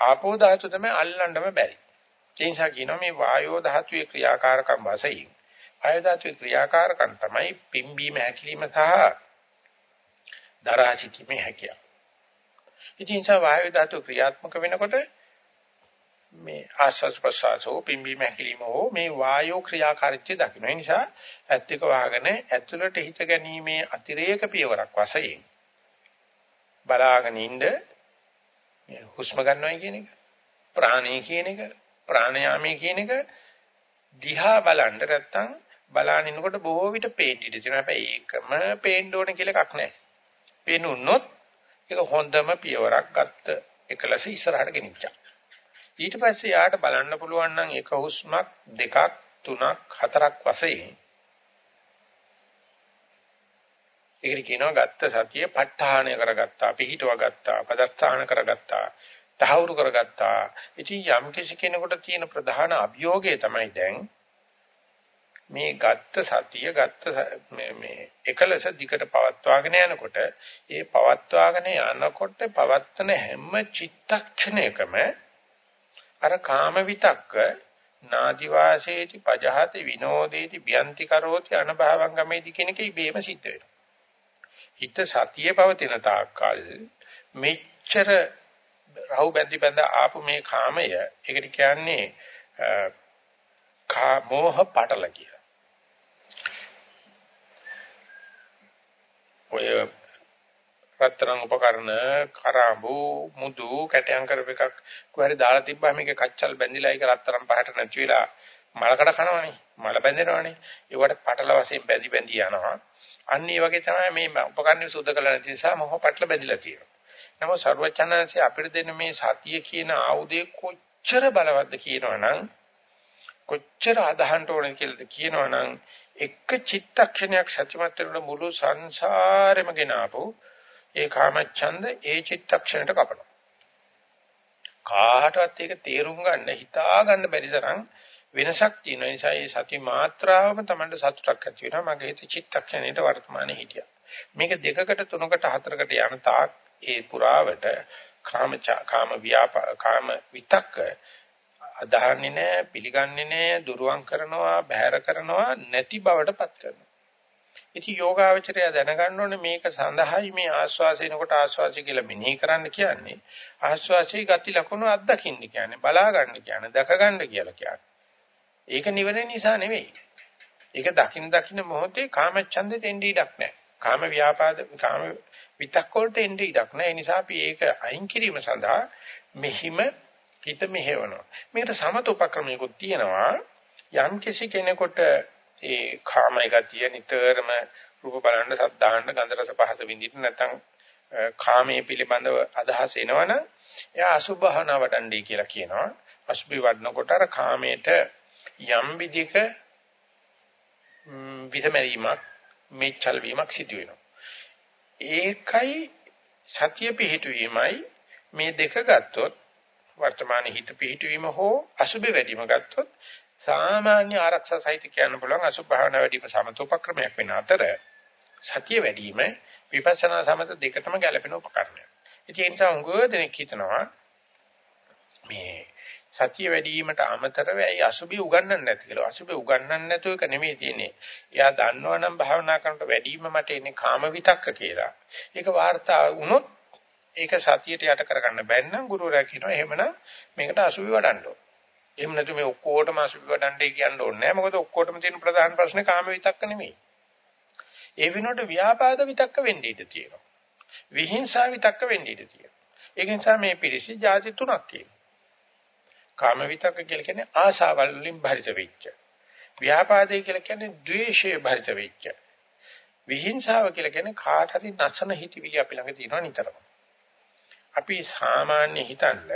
ආපෝ ධාතුව තමයි අල්ලන්නම බැරි. ඒ නිසා කියනවා මේ වායෝ ධාතුවේ ක්‍රියාකාරකම් වශයෙන් ආයෝ ධාතුවේ ක්‍රියාකාරකම් තමයි පිම්බීම හැකිලිම සහ දරා සිටීමේ හැකියාව. ඉතින් සා වායු ධාතු ක්‍රියාත්මක වෙනකොට මේ ආස්වාස් ප්‍රසආසෝ පිම්බීම හැකිලිම හෝ මේ වායෝ ක්‍රියාකාරීත්වය දකින්න. ඒ නිසා ඇත්ත එක වහගෙන ඇතුළට හිත ගැනීමේ අතිරේක පියවරක් වශයෙන් බලාගෙන ඉන්න මේ හුස්ම ගන්නවයි කියන එක ප්‍රාණය කියන එක ප්‍රාණයාමයේ කියන එක දිහා බලන්න නැත්තම් බලාගෙන ඉන්නකොට බොහෝ විට පේන්න ඉඩ තියෙනවා. හැබැයි ඒකම පේන්න ඕන කියලා එකක් නැහැ. පේනුනොත් ඒක හොඳම පියවරක් ගත්ත එකලස ඉස්සරහට ගෙනිච්චා. ඊට පස්සේ යාට බලන්න පුළුවන් නම් එක හුස්මක් දෙකක් තුනක් හතරක් වශයෙන් ඒකට කියනවා ගත්ත සතිය ප ဋ ාණය කරගත්තා පිහිටව ගත්තා පදස්ථාන කරගත්තා තහවුරු කරගත්තා ඉතින් යම් කිසි කෙනෙකුට තියෙන ප්‍රධාන අභියෝගය තමයි දැන් මේ ගත්ත සතිය ගත්ත මේ මේ එකලස දිකට පවත්වාගෙන යනකොට ඒ පවත්වාගෙන යනකොට පවත්තන හැම චිත්තක්ෂණයකම අර කාම විතක්ක නාදි වාසේති පජහති විනෝදේති බියන්ති කරෝති අනභවං ගමේති කියන එක ඉබේම සිද්ධ වෙනවා. හිත සතියේ පවතින තාක්කල් මෙච්චර රහු බැඳි බැඳ ආපු මේ කාමය ඒකට කියන්නේ කා මෝහ පටල කියලා. ඔය රත්තරන් උපකරණ කරාඹු මුදු කැටයන් කරප එකක්. කොහරි දාලා තිබ්බම මේක කච්චල් බැඳිලා ඒක රත්තරන් පහට නැති වෙලා මලකඩ කනවනේ. මල බැඳෙනවනේ. ඒවට පටල වශයෙන් බැඳි බැඳි යනවා. අන්න ඒ වගේ තමයි මේ උපකරණ සුද්ධ කළ නැති නිසා මොහ පටල බැඳිලා තියෙනවා. නමුත් ਸਰවචනන්සේ අපිට දෙන මේ සතිය කියන ආයුධය කොච්චර බලවත්ද කියනවනම් කොච්චර අදහන්න ඕනේ කියලාද කියනවනම් එක චිත්තක්ෂණයක් සත්‍යමත් වෙන මුළු සංසාරෙම ගෙනාවු ඒ කාමච්ඡන්ද ඒ චිත්තක්ෂණයට කපනවා. කාටවත් ඒක තේරුම් ගන්න හිතා ගන්න බැරි තරම් වෙනසක් තියෙන නිසා මේ සති මාත්‍රාවම Tamanට සතුටක් ඇති වෙනවා. මගේ හිත චිත්තක්ෂණයට වර්තමානයේ හිටියා. මේක දෙකකට තුනකට හතරකට යන තාක් ඒ පුරාවට කාම කාම ව්‍යාපා කාම විතක්ක අදහන්නේ නැහැ පිළිගන්නේ නැහැ දුරුවන් කරනවා බැහැර කරනවා නැති බවටපත් කරනවා ඉතින් යෝගාවචරය දැනගන්න ඕනේ මේක සඳහායි මේ ආස්වාසිනකොට ආස්වාසි කියලා මෙනෙහි කරන්න කියන්නේ ආස්වාසී ගති ලක්ෂණ අත්දකින්න කියන්නේ බලා ගන්න කියන්නේ දැක ගන්න කියලා කියන්නේ. ඒක නිවන නිසා නෙවෙයි. ඒක දකින් දකින්න මොහොතේ කාමච්ඡන්දෙට එන්නේ ඉඩක් නැහැ. කාම ව්‍යාපාද කාම විතක් වලට එන්නේ ඉඩක් නැහැ. ඒ නිසා අපි ඒක අයින් කිරීම සඳහා මෙහිම හිත මෙහෙවනවා. මේකට සමත උපක්‍රමයකුත් තියෙනවා. යම් කිසි කෙනෙකුට ඒ කාමයි ගතිය නිතරම රූප බලන්න, සද්දාහන්න, ගන්ධ රස පහස විඳින්න නැත්නම් කාමයේ පිළිබඳව අදහස් එනවනම් එයා අසුභහන වඩන්නේ කියලා කියනවා. අසුභි වඩනකොට අර කාමයට යම් විදිහක විසමරීමක් මේචල් වීමක් සිදු වෙනවා. ඒකයි සතිය පිහිටුවීමයි මේ දෙක ගත්තොත් වර්තමාන හිත පිහිටවීම හෝ අසුභ වැඩිම ගත්තොත් සාමාන්‍ය ආරක්ෂා සහිත කියන්න පුළුවන් අසුභ භාවනා වැඩිම සමතෝපක්‍රමයක් වෙන අතර සතිය වැඩිම විපස්සනා සමත දෙකතම ගැලපෙන උපකරණයක්. ඒ නිසා උගව දෙනෙක් හිතනවා මේ සතිය වැඩිවීමට අමතරව ඇයි අසුභය උගන්වන්නේ නැති කියලා. අසුභය උගන්වන්නේ නැතුව එක නෙමෙයි තියෙන්නේ. එයා දන්නවනම් භාවනා කරනකොට වැඩිම මට එන්නේ කාම විතක්ක කියලා. ඒක වාර්තා වුණොත් ඒක සතියට යට කරගන්න බැන්නම් ගුරුවරයා කියනවා එහෙමනම් මේකට අසුභය වඩන්න ඕන. එහෙම නැතු මේ ඔක්කොටම අසුභ වඩන්නේ කියන්න ඕනේ නැහැ. මොකද ඔක්කොටම තියෙන ප්‍රධාන ප්‍රශ්නේ කාම විතක්ක නෙමෙයි. ඒ වෙනුවට ව්‍යාපාද විතක්ක වෙන්න ඉඩ තියෙනවා. විහිංසාව විතක්ක වෙන්න ඉඩ තියෙනවා. ඒක නිසා මේ පිරිසි ಜಾති තුනක් කියනවා. කාම විතක්ක කියලා කියන්නේ ආශාවල් වලින් භරිත වෙච්ච. ව්‍යාපාදේ කියලා කියන්නේ ද්වේෂයේ භරිත වෙච්ච. විහිංසාව කියලා කියන්නේ කාට හරි නැසන හිතවිලි අපි ළඟ තියෙනවා නිතරම. අපි සාමාන්‍ය හිතන්න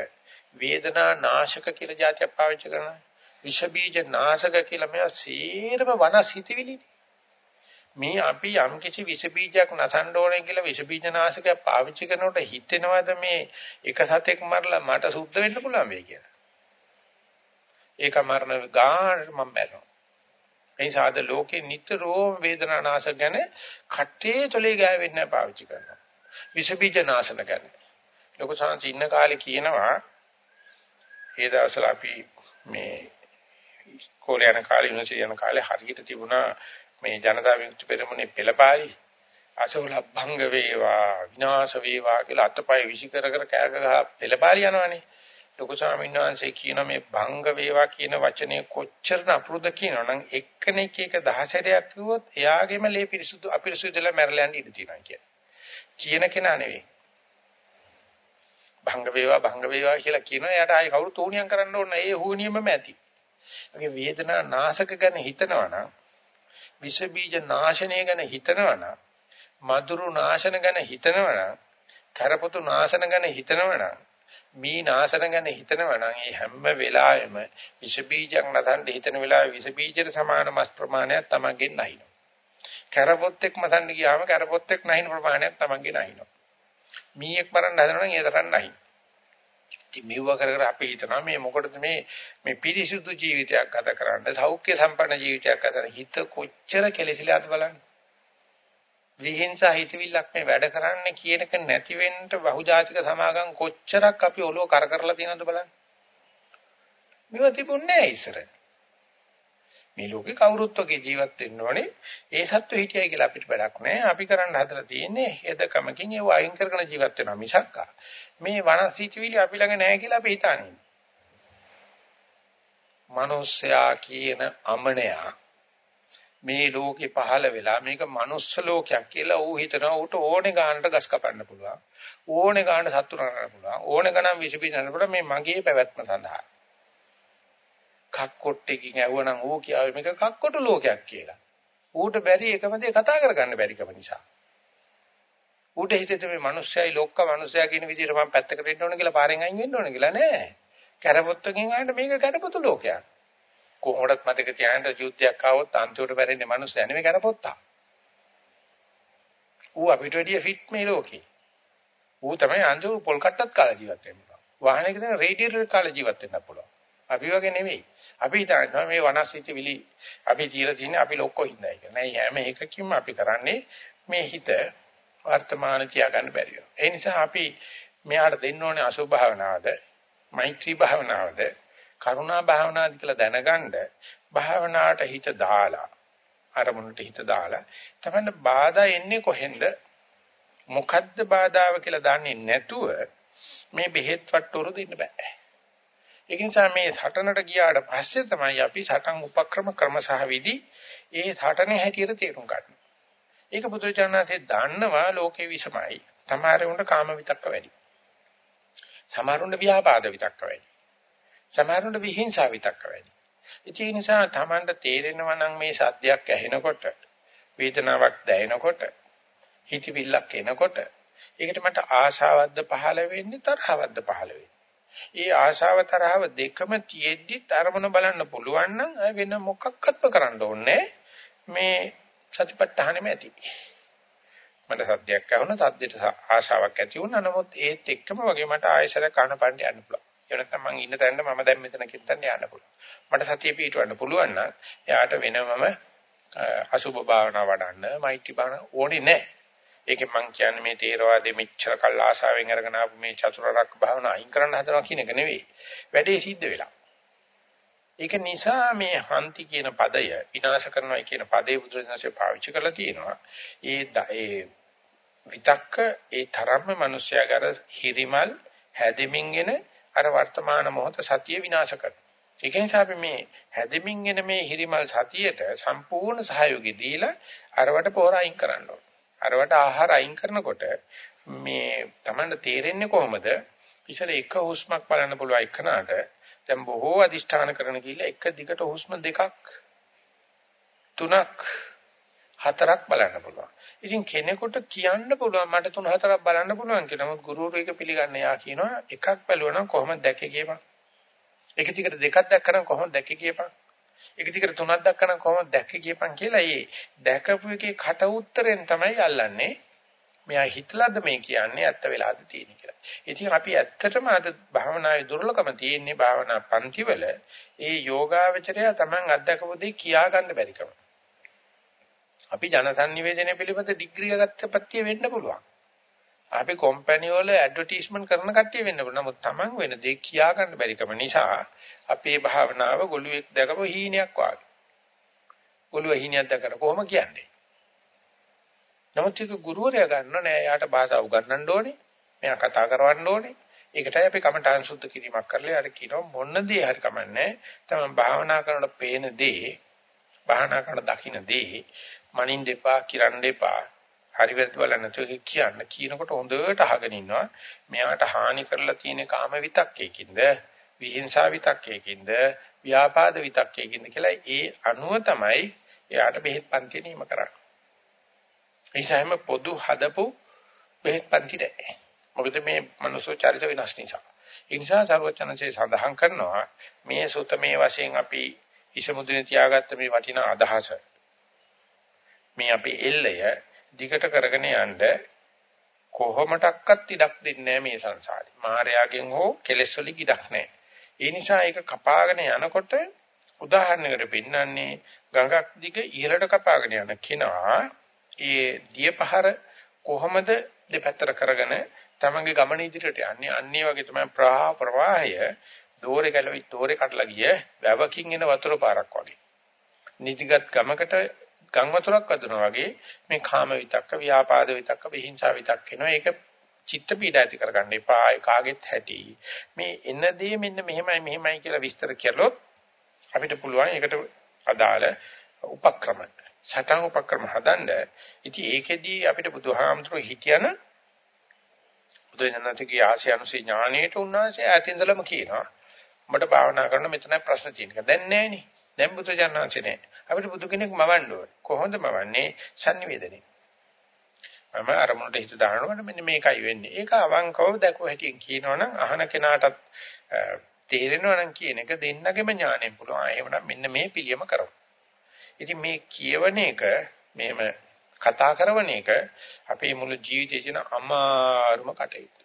වේදනා නාශක කියලා જાතියක් පාවිච්චි කරනවා. විෂ බීජ නාශක කියලා මෙයා සීරම වනස් හිතවිලිනේ. මේ අපි යම් කිසි විස බීජයක් නසන්න ඕනේ කියලා විස බීජ නාශකයක් පාවිච්චි කරනකොට හිතෙනවද මේ එක සතෙක් මරලා මට සුද්ධ වෙන්න පුළුවන් වෙයි කියලා. ඒක මරණ ගාන මම බැලුවා. ඒ සාද ලෝකේ නිතරම වේදනා නාශක ගැන කට්ටේ තොලේ ගෑවෙන්නේ පාවිච්චි කරනවා. විස බීජ නාශන ගැන. ලොකු සංස් ඉන්න කාලේ කියනවා ඒ දවස්වල අපි මේ කෝලේ යන කාලේ යුනිවර්සිටි යන කාලේ හරියට තිබුණා මේ ජනතා විමුක්ති පෙරමුණේ පෙළපාලි අසෝල භංග වේවා විනාශ වේවා කියලා අතපය විසි කර කර කෑග ගහ පෙළපාලි යනවනේ ලොකු ස්වාමීන් වහන්සේ කියන මේ භංග වේවා කියන වචනේ කොච්චර නපුරුද කියනවනම් එක්කෙනෙක් එක දහසරයක් කිව්වොත් එයාගේම ලේ පිරිසුදු අපිරිසුදුලා මැරලා යන්න ඉඩ තියෙනවා කියන. කියන කෙනා නෙවෙයි. භංග වේවා භංග වේවා කියලා කියනවා එයාට ආයේ කවුරු තෝණියම් කරන්න ඕන ඒ හුනියමම ඇති. ඒගේ වේදනා නාශක ගැන හිතනවනම් විස බීජ නාශනය ගැන හිතනවනම් මధుරු නාශන ගැන හිතනවනම් කරපොතු නාශන ගැන හිතනවනම් මේ නාශන ගැන හිතනවනම් ඒ හැම වෙලාවෙම විස බීජයක් නැසන්ට හිතන වෙලාවේ විස බීජයට සමාන මස් ප්‍රමාණයක් තමන්ගෙන් නැහිනවා. කරපොත්තෙක් මසන්න ගියාම කරපොත්තෙක් නැහින ප්‍රමාණයක් තමන්ගෙන් නැහිනවා. මීයක් මරන්න හදනවා නම් ඒ තරම් නැහිනවා. ඉතින් මෙව්ව කර කර අපි හිතනවා මේ මොකටද මේ මේ පිරිසුදු ජීවිතයක් ගත කරන්න සෞඛ්‍ය සම්පන්න ජීවිතයක් ගත කරන්න හිත කොච්චර කෙලෙසිලාද බලන්න. විහිංසා හිතවිල්ලක් මේ වැඩ කරන්නේ කියනක නැති වෙන්න බහුජාතික සමාගම් කොච්චරක් අපි ඔලුව කර කරලා තියෙනවද බලන්න. මේව තිබුණේ නැහැ ඉස්සර. මේ ලෝකේ කවුරුත් වගේ ජීවත් වෙන්න ඕනේ. ඒ සත්ව හිටියයි කියලා අපිට වැඩක් නැහැ. අපි කරන්න හදලා තියෙන්නේ හෙදකමකින් ඒව අයින් කරගෙන ජීවත් වෙනවා මිසක්කා. මේ වනසීචවිලි අපි ළඟ නැහැ කියලා අපි හිතන්නේ. මනුස්සයා කියන අමනයා මේ ලෝකේ පහළ වෙලා මේක මනුස්ස ලෝකයක් කියලා ඌ හිතනවා ඌට ඕනේ ගානට ගස් කපන්න පුළුවන්. ඕනේ ගානට සතුරු කරන්න පුළුවන්. ඕනේ ගණන් විස පිටන්න පුළුවන් මේ මගේ පැවැත්ම සඳහා. කක්කොට්ටකින් ඇහුවනම් ඌ කියාවේ මේක කක්කොටු ලෝකයක් කියලා. ඌට බැරි එකම දේ කතා කරගන්න බැරිකම නිසා. ඌට හිතෙද මේ මිනිස්සයයි ලොක්ක මිනිස්සයා කියන විදිහට මම පැත්තකට වෙන්න ඕන කියලා පාරෙන් අයින් වෙන්න ඕන කියලා නෑ. කැරපොත්තකින් ආන්න මේක කැරපොතු ලෝකයක්. කොහොමදත් මතක තියාගන්න යුද්ධයක් ආවොත් අන්තිමට බැරෙන්නේ මිනිස්සයා නෙමෙයි කැරපොත්තා. ඌ අපිට වැඩිය ෆිට් මේ ලෝකේ. ඌ තමයි අන්තිම පොල් කට්ටත් කාලා ජීවත් වෙන්න පුළුවන්. වාහනයක දෙන රේඩියේටර් කාලා ජීවත් වෙන්න පුළුවන්. අපි වගේ නෙමෙයි. අපි හිතනවා මේ වනස්සිත විලි අපි තියලා තියෙන්නේ අපි ලොක්කෝ හින්දායි කියලා. නෑ හැම එකකින්ම අපි කරන්නේ මේ හිත වර්තමාන තියාගන්න බැරි වෙනවා. ඒ නිසා අපි මෙයාට දෙන්න ඕනේ අසුභ භාවනාවද, මෛත්‍රී භාවනාවද, කරුණා භාවනාවද කියලා දැනගන්න භාවනාවට හිත දාලා අරමුණට හිත දාලා තමයි බාධා එන්නේ කොහෙන්ද? මොකද්ද බාධාව කියලා දන්නේ නැතුව මේ බෙහෙත් වට්ටෝරු දෙන්න බෑ. ඒක නිසා මේ සටනට ගියාට පස්සේ තමයි අපි සටන් උපක්‍රම ක්‍රම සහ විදි ඒ සටනේ හැටියට තේරුම් ගන්න. ඒක බුදුචානන්සේ දන්නවා ලෝකේ විසමයි. සමහරුන්ට කාම විතක්ක වැඩි. සමහරුන්ට ව්‍යාපාද විතක්ක වැඩි. සමහරුන්ට විහිංසාව විතක්ක වැඩි. ඒ නිසා Tamanට තේරෙනවා නම් මේ සද්දයක් ඇහෙනකොට වේදනාවක් දැනෙනකොට හිතවිල්ලක් එනකොට ඒකට මට ආශාවක්ද පහළ වෙන්නේ තරහවක්ද පහළ වෙන්නේ. ඒ ආශාව තරහව දෙකම තියෙද්දි තරමන බලන්න පුළුවන් නම් වෙන මොකක්වත්ම කරන්න ඕනේ මේ සතිපට්ඨානෙම ඇති. මට සද්දයක් ඇහුණා සද්දෙට ආශාවක් ඇති වුණා නමුත් ඒත් එක්කම වගේ මට ආයෙසර කන පණ්ඩ යන්න පුළුවන්. ඒ නැත්නම් මං ඉන්න තැනට මම දැන් මෙතන කිත්තන්න යන්න පුළුවන්. මට සතිය පිටවන්න පුළුවන් නම් එයාට වෙනමම අසුභ භාවනා වඩන්න මෛත්‍රී භාවනා ඕනේ නැහැ. ඒකෙන් මං කියන්නේ මේ තේරවාදෙ මෙච්චර කල් ආශාවෙන් අරගෙන ආපු මේ චතුරාර්ය භාවනා අයින් කරන්න හදනවා කියන එක නෙවෙයි. වැඩේ සිද්ධ වෙලා. ඒක නිසා මේ හන්ති කියන පදය විනාශ කරනවා කියන පදේ බුදුරජාණන්සේ පාවිච්චි කරලා තියෙනවා. ඒ ඒ විතක්ක ඒ තරම්ම මිනිස්යාගර හිරිමල් හැදෙමින් එන අර වර්තමාන මොහොත සතිය විනාශ කරනවා. ඒක නිසා අපි මේ හැදෙමින් එන මේ හිරිමල් සතියට සම්පූර්ණ සහයෝගය දීලා අරවට පොර අයින් කරන්න ඕනේ. අරවට ආහාර අයින් කරනකොට මේ Tamanට තේරෙන්නේ කොහොමද? ඉතල එක හුස්මක් බලන්න පුළුවන් එකනට දැන් බොහෝ අදිෂ්ඨාන කරන කියලා එක දිගට හුස්ම දෙකක් තුනක් හතරක් බලන්න පුළුවන්. ඉතින් කෙනෙකුට කියන්න පුළුවන් මට තුන හතරක් බලන්න පුළුවන් කියලා. නමුත් ගුරුවරු එක පිළිගන්නේ යා කියනවා එකක් බැලුවනම් කොහොමද දැකේ කියපන්. එක දිගට දෙකක් දැක්කනම් කොහොමද දැකේ කියපන්. එක දිගට තුනක් දැක්කනම් කොහොමද දැකේ කියපන් කියලා ඒ දැකපු එකේ කට උත්තරෙන් තමයි අල්ලන්නේ. මෙයා හිතලාද මේ කියන්නේ ඇත්ත වෙලාද තියෙන්නේ කියලා. ඉතින් අපි ඇත්තටම අද භාවනාවේ දුර්ලභම තියෙන්නේ භාවනා පන්තිවල ඒ යෝගාවචරය Taman අත්දකපු දේ කියා ගන්න බැරිකම. අපි ජනසන්නිවේදනය පිළිබඳ ඩිග්‍රී ගත්ත පැත්තේ වෙන්න පුළුවන්. අපි කම්පැනි වල ඇඩ්වර්ටයිස්මන්ට් කරන කට්ටිය වෙන්න පුළුවන්. නමුත් Taman වෙන දේ කියා ගන්න බැරිකම නිසා අපේ භාවනාව ගොළුෙක් දැකපු හීනයක් වාගේ. ගොළුව හීනයක් දැකලා කොහොම කියන්නේ? නමුත් ඒක ගුරුවරයා ගන්න නෑ. යාට භාෂාව උගන්වන්න ඕනේ. මෙයා කතා කරවන්න ඕනේ. ඒකටයි අපි කමඨාන් සුද්ධ කිරීමක් කරලා යාට කියනවා මොන දේ හරි කමන්නේ. තමයි භාවනා කරනකොට පේන දේ, භාවනා කරන දකින්න දේ මනින් දෙපා, කිරන් දෙපා. හරි වැරදි බලන්න නැතුව කියන්න. කියනකොට හොඳට අහගෙන ඉන්නවා. මෙයාට හානි කරලා තියෙන කාම විතක්කේකින්ද, විහිංසා විතක්කේකින්ද, ව්‍යාපාද විතක්කේකින්ද කියලා ඒ අනුව තමයි එයාට බෙහෙත් පන්ති නීම කරන්නේ. ඒසම පොදු හදපු බෙහෙත් පන්ති නැහැ. මොකද මේ මනුෂ්‍ය චරිත වෙනස් නිසා. ඒ නිසා සර්වචනසේ සඳහන් කරනවා මේ සුත මේ වශයෙන් අපි ඉසමුදිනේ තියාගත්ත මේ වටිනා අදහස. මේ අපේ එල්ලය දිගට කරගෙන යන්න කොහොමඩක්වත් ඉඩක් දෙන්නේ නැහැ මේ සංසාරේ. මායාවෙන් හෝ කෙලෙස් වලින් ඉඩක් නැහැ. ඒ නිසා ඒක කපාගෙන යනකොට උදාහරණයකට පෙන්නන්නේ ගඟක් දිග ඉහළට කපාගෙන යන කෙනා ඒ දියපහර කොහොමද දෙපැත්තට කරගෙන තමන්ගේ ගමන ඉදිරියට යන්නේ අන්නේ වගේ තමයි ප්‍රවාහ ප්‍රවාහය දෝරේ ගැලවි දෝරේ කඩලා ගිය වැවකින් එන වතුර පාරක් වගේ නිදිගත් ගමකට ගම් වතුරක් වදිනවා වගේ මේ කාම විතක්ක ව්‍යාපාද විතක්ක විහිංසා විතක්ක එනවා ඒක චිත්ත පීඩ ඇති කරගන්න එපා ඒ කාගෙත් හැටි මේ එන දේ මෙන්න මෙහෙමයි මෙහෙමයි කියලා විස්තර කළොත් අපිට පුළුවන් ඒකට අදාළ උපක්‍රම සටන් උපක්‍රම හදන්න. ඉතින් ඒකෙදී අපිට බුදුහාමුදුරුවෝ හිටියන බුදුරජාණන්සේගේ ආශය අනුසී ඥාණයට උන්වහන්සේ ඈතින්දලම කියනවා. මට භාවනා කරන මෙතන ප්‍රශ්න තියෙනවා. දැන් නෑනේ. දැන් බුදුරජාණන්සේ නෑ. අපිට බුදු කෙනෙක් මවන්න ඕනේ. කොහොමද මවන්නේ? sannivedane. මම අරමුණට හිත දානකොට මෙන්න මේකයි වෙන්නේ. ඒක අවංකව දැකුව හැටියෙන් කියනවනම් අහන කෙනාටත් තේරෙනවනම් කියන එක දෙන්නගෙම ඥාණයෙන් පුළුවන්. එහෙමනම් මෙන්න මේ පිළියම කරමු. ඉතින් මේ කියවන එක මෙහෙම කතා කරන එක අපේ මුළු ජීවිතේ තියෙන අමාරුම කටයුත්ත.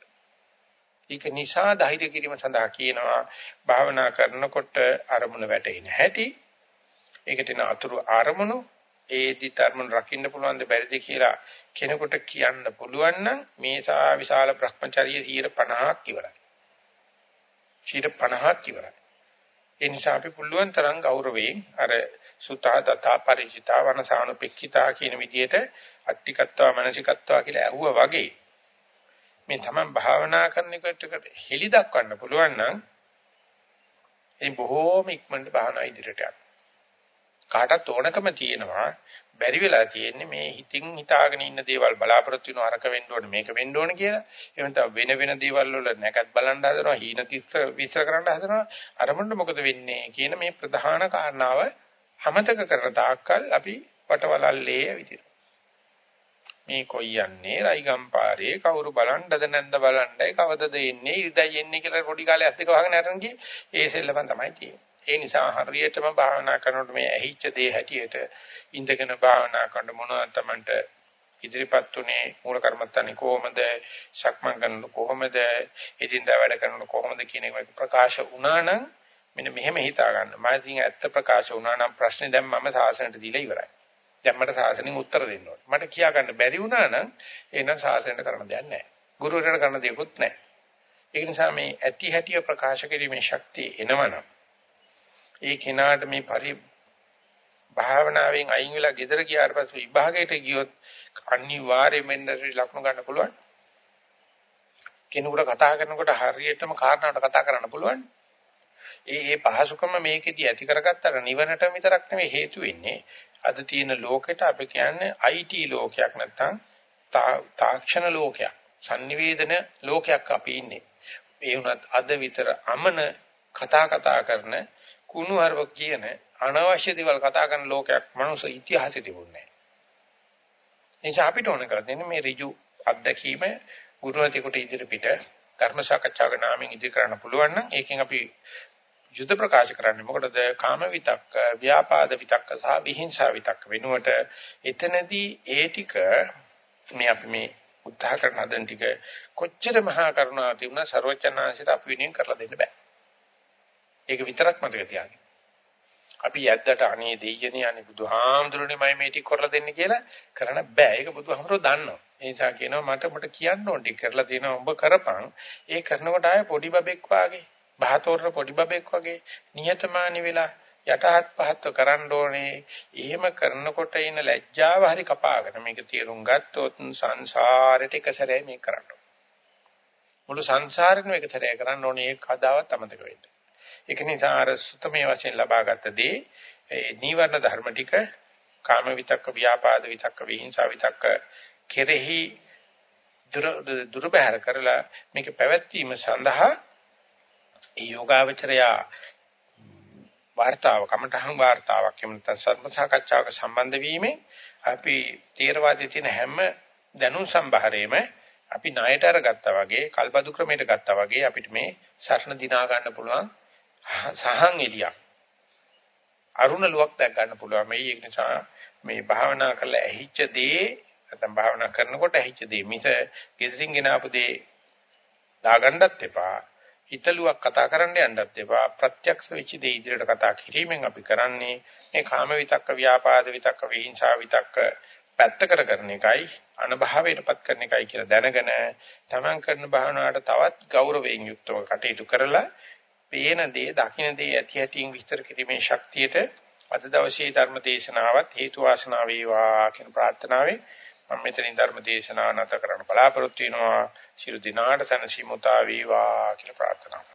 ඒක නිසා ධෛර්ය කිරීම සඳහා කියනවා භාවනා කරනකොට අරමුණ වැටෙන්නේ හැටි ඒකට එන අතුරු අරමුණු ඒ දිතරමන රකින්න පුළුවන්ද බැරිද කියලා කෙනෙකුට කියන්න පුළුවන් නම් මේ සා විශාල භ්‍රමචර්යය 50ක් ඉවරයි. 50ක් ඉවරයි. ඒ නිසා අපි පුළුවන් තරම් ගෞරවයෙන් අර සුතා දතා ಪರಿචිතා වනසානුපෙක්ඛිතා කියන විදිහට අට්ටිකත්වා මනසිකත්වා කියලා ඇහුවා වගේ මේ තමයි භාවනා කරන එකට හෙලි දක්වන්න පුළුවන් නම් ඒ බොහෝම ඉක්මනට භාවනා ඉදිරියට යනවා. කාටත් ඕනකම තියෙනවා බැරි වෙලා තියෙන්නේ මේ හිතින් හිතාගෙන ඉන්න දේවල් බලාපොරොත්තු වෙන අරක වෙන්න ඕනේ මේක වෙන්න ඕනේ කියලා. එහෙම නැත්නම් වෙන වෙන දේවල් වල නැකත් බලන්න හදනවා, හීන තිස්ස විශ්ල කරන්න හදනවා. අරමුණට මොකද වෙන්නේ කියන මේ ප්‍රධාන කාරණාව අමතක කරන තාක්කල් අපි වටවලල්ලේ විදිහට. මේ කොයියන්නේ රයිගම්පාරේ කවුරු බලන්නද නැන්ද බලන්නයි කවදද එන්නේ ඉදයි එන්නේ කියලා පොඩි කාලේ අත් දෙක වහගෙන අරන් ගියේ ඒ සෙල්ලම තමයි තියෙන්නේ. ඒ නිසා හරියටම භාවනා කරනකොට මේ ඇහිච්ච දේ හැටියට ඉඳගෙන භාවනා කරන මොනවද තමන්ට ඉදිරිපත් උනේ මූල කර්මත්තන්නේ කොහොමද සක්මන් කරනකොට කොහොමද ඉදින්දා වැඩ කරනකොට කොහොමද කියන එක ප්‍රකාශ වුණා නම් මෙන්න මෙහෙම හිතා ගන්න. මම ඉතින් ඇත්ත ප්‍රකාශ වුණා නම් ප්‍රශ්නේ දැන් මම සාසනයට දීලා ඉවරයි. දැන් මට සාසනෙන් උත්තර දෙන්න ඕනේ. මට කියා ගන්න බැරි වුණා නම් එහෙනම් සාසනයට කරන්න දෙයක් නැහැ. ගුරුවරයාට කරන්න දෙයක්වත් නැහැ. ඒ නිසා මේ ඇති හැටිය ප්‍රකාශ කිරීමේ ශක්තිය එනවනම් ඒ කෙනාට මේ පරි භාවනාවෙන් අයින් වෙලා ගෙදර ගියාට පස්සේ විභාගයට ගියොත් අනිවාර්යයෙන්ම ලකුණු ගන්න පුළුවන්. කෙනෙකුට කතා කරනකොට හරියටම කාරණාවට කතා කරන්න පුළුවන්. ඒ ඒ පහසුකම මේකෙදී ඇති කරගත්තට නිවනට විතරක් නෙවෙයි හේතු වෙන්නේ. අද තියෙන ලෝකෙට අපි කියන්නේ IT ලෝකයක් නැත්නම් තාක්ෂණ ලෝකයක්. sannivedana ලෝකයක් අපි ඉන්නේ. ඒ වුණත් අද විතර අමන කතා කතා කරන කුණු හරව කියන අනවශ්‍ය දේවල් කතා කරන ලෝකයක් මනුස්ස ඉතිහාසෙ තිබුණේ නැහැ. නිසා අපිට ඕන කරන්නේ මේ ඍජු අත්දැකීම ගුරුවරයෙකුට ඉදිරිපිට ධර්ම සාකච්ඡාවක නාමයෙන් ඉදිරි කරන්න පුළුවන් නම් ඒකෙන් අපි යුද ප්‍රකාශ කරන්නේ මොකටද කාම විතක්ක ව්‍යාපාද විතක්ක සහ විහිංසා විතක්ක වෙනුවට එතනදී ඒ ටික මේ අපි මේ උත්සාහ කරන හදන ටික කොච්චර මහා කරුණාව තිබුණා ਸਰවචනාංශයට අපි වෙනින් කරලා දෙන්න බෑ. ඒක විතරක් මතක තියාගන්න. අපි යද්දට අනේ දෙයියනේ අනේ බුදුහාමුදුරනේ මම මේ ටික කරලා දෙන්න කියලා කරන්න බෑ. ඒක බුදුහාමුදුරෝ දන්නවා. ඒ නිසා කියනවා මට මට කියන්න ඕන ටික කරලා තියෙනවා උඹ කරපන්. ඒ කරනකොට ආයේ පොඩි බබෙක් වාගේ, බහතෝරන පොඩි බබෙක් වගේ නියතමානී වෙලා යටහත් පහත්ව කරන්න ඕනේ. එහෙම කරනකොට එන ලැජ්ජාව හරි කපාගෙන මේක තේරුම් ගත්තොත් සංසාරෙට එක සැරේ මේක කරන්න මුළු සංසාරෙම එක සැරේ කරන්න ඕනේ ඒක කදාවත් අමතක වෙන්නේ. ඒක නිසා අර සුතමේ වශයෙන් ලබාගත් දේ ඒ නීවරණ ධර්ම ටික කාම විතක්ක ව්‍යාපාද විතක්ක විහිංසා විතක්ක කෙරෙහි දුර්බහැර කරලා මේක පැවැත්වීම සඳහා ඒ යෝගාවචරයා වාර්තාව කමඨහං වාර්තාවක් එහෙම නැත්නම් සර්ම සාකච්ඡාවක සම්බන්ධ වීමෙන් අපි තේරවාදයේ තියෙන හැම දැනුම් සම්භාරයේම අපි ණයට අරගත්තා වගේ කල්පදු ක්‍රමයට ගත්තා වගේ අපිට මේ සරණ දිනා ගන්න පුළුවන් සහන් එලියක්. අරුණ ලුවක් දැක් ගන්න පුළුවන්. මේ ඒක නිසා මේ භාවනා කරලා ඇහිච්ච දේ නැත්නම් භාවනා කරනකොට ඇහිච්ච දේ මිස gedirin ගෙනාපු දේ දාගන්නත් එපා. හිතලුවක් කතා කරන්න යන්නත් එපා. ප්‍රත්‍යක්ෂ වෙච්ච දේ ඉදිරියට කතා කිරීමෙන් අපි කරන්නේ මේ කාම විතක්ක ව්‍යාපාද විතක්ක විහිංසා විතක්ක පැත්තකට කරන එකයි අනභාවයටපත් කරන එකයි කියලා දැනගෙන තමන් කරන භාවනාවට තවත් ගෞරවයෙන් යුක්තව කටයුතු කරලා පේන දේ දකින්න දේ ඇති හැටියෙන් විස්තර කිරීමේ ශක්තියට අද දවසේ ධර්ම දේශනාවත් හේතු වාසනා වේවා කියන ප්‍රාර්ථනාවෙන් මම මෙතනින් ධර්ම දේශනාව නැත කරන්න බලාපොරොත්තු වෙනවා. ශිරු දිනාට සනසිමුතා වේවා කියලා ප්‍රාර්ථනා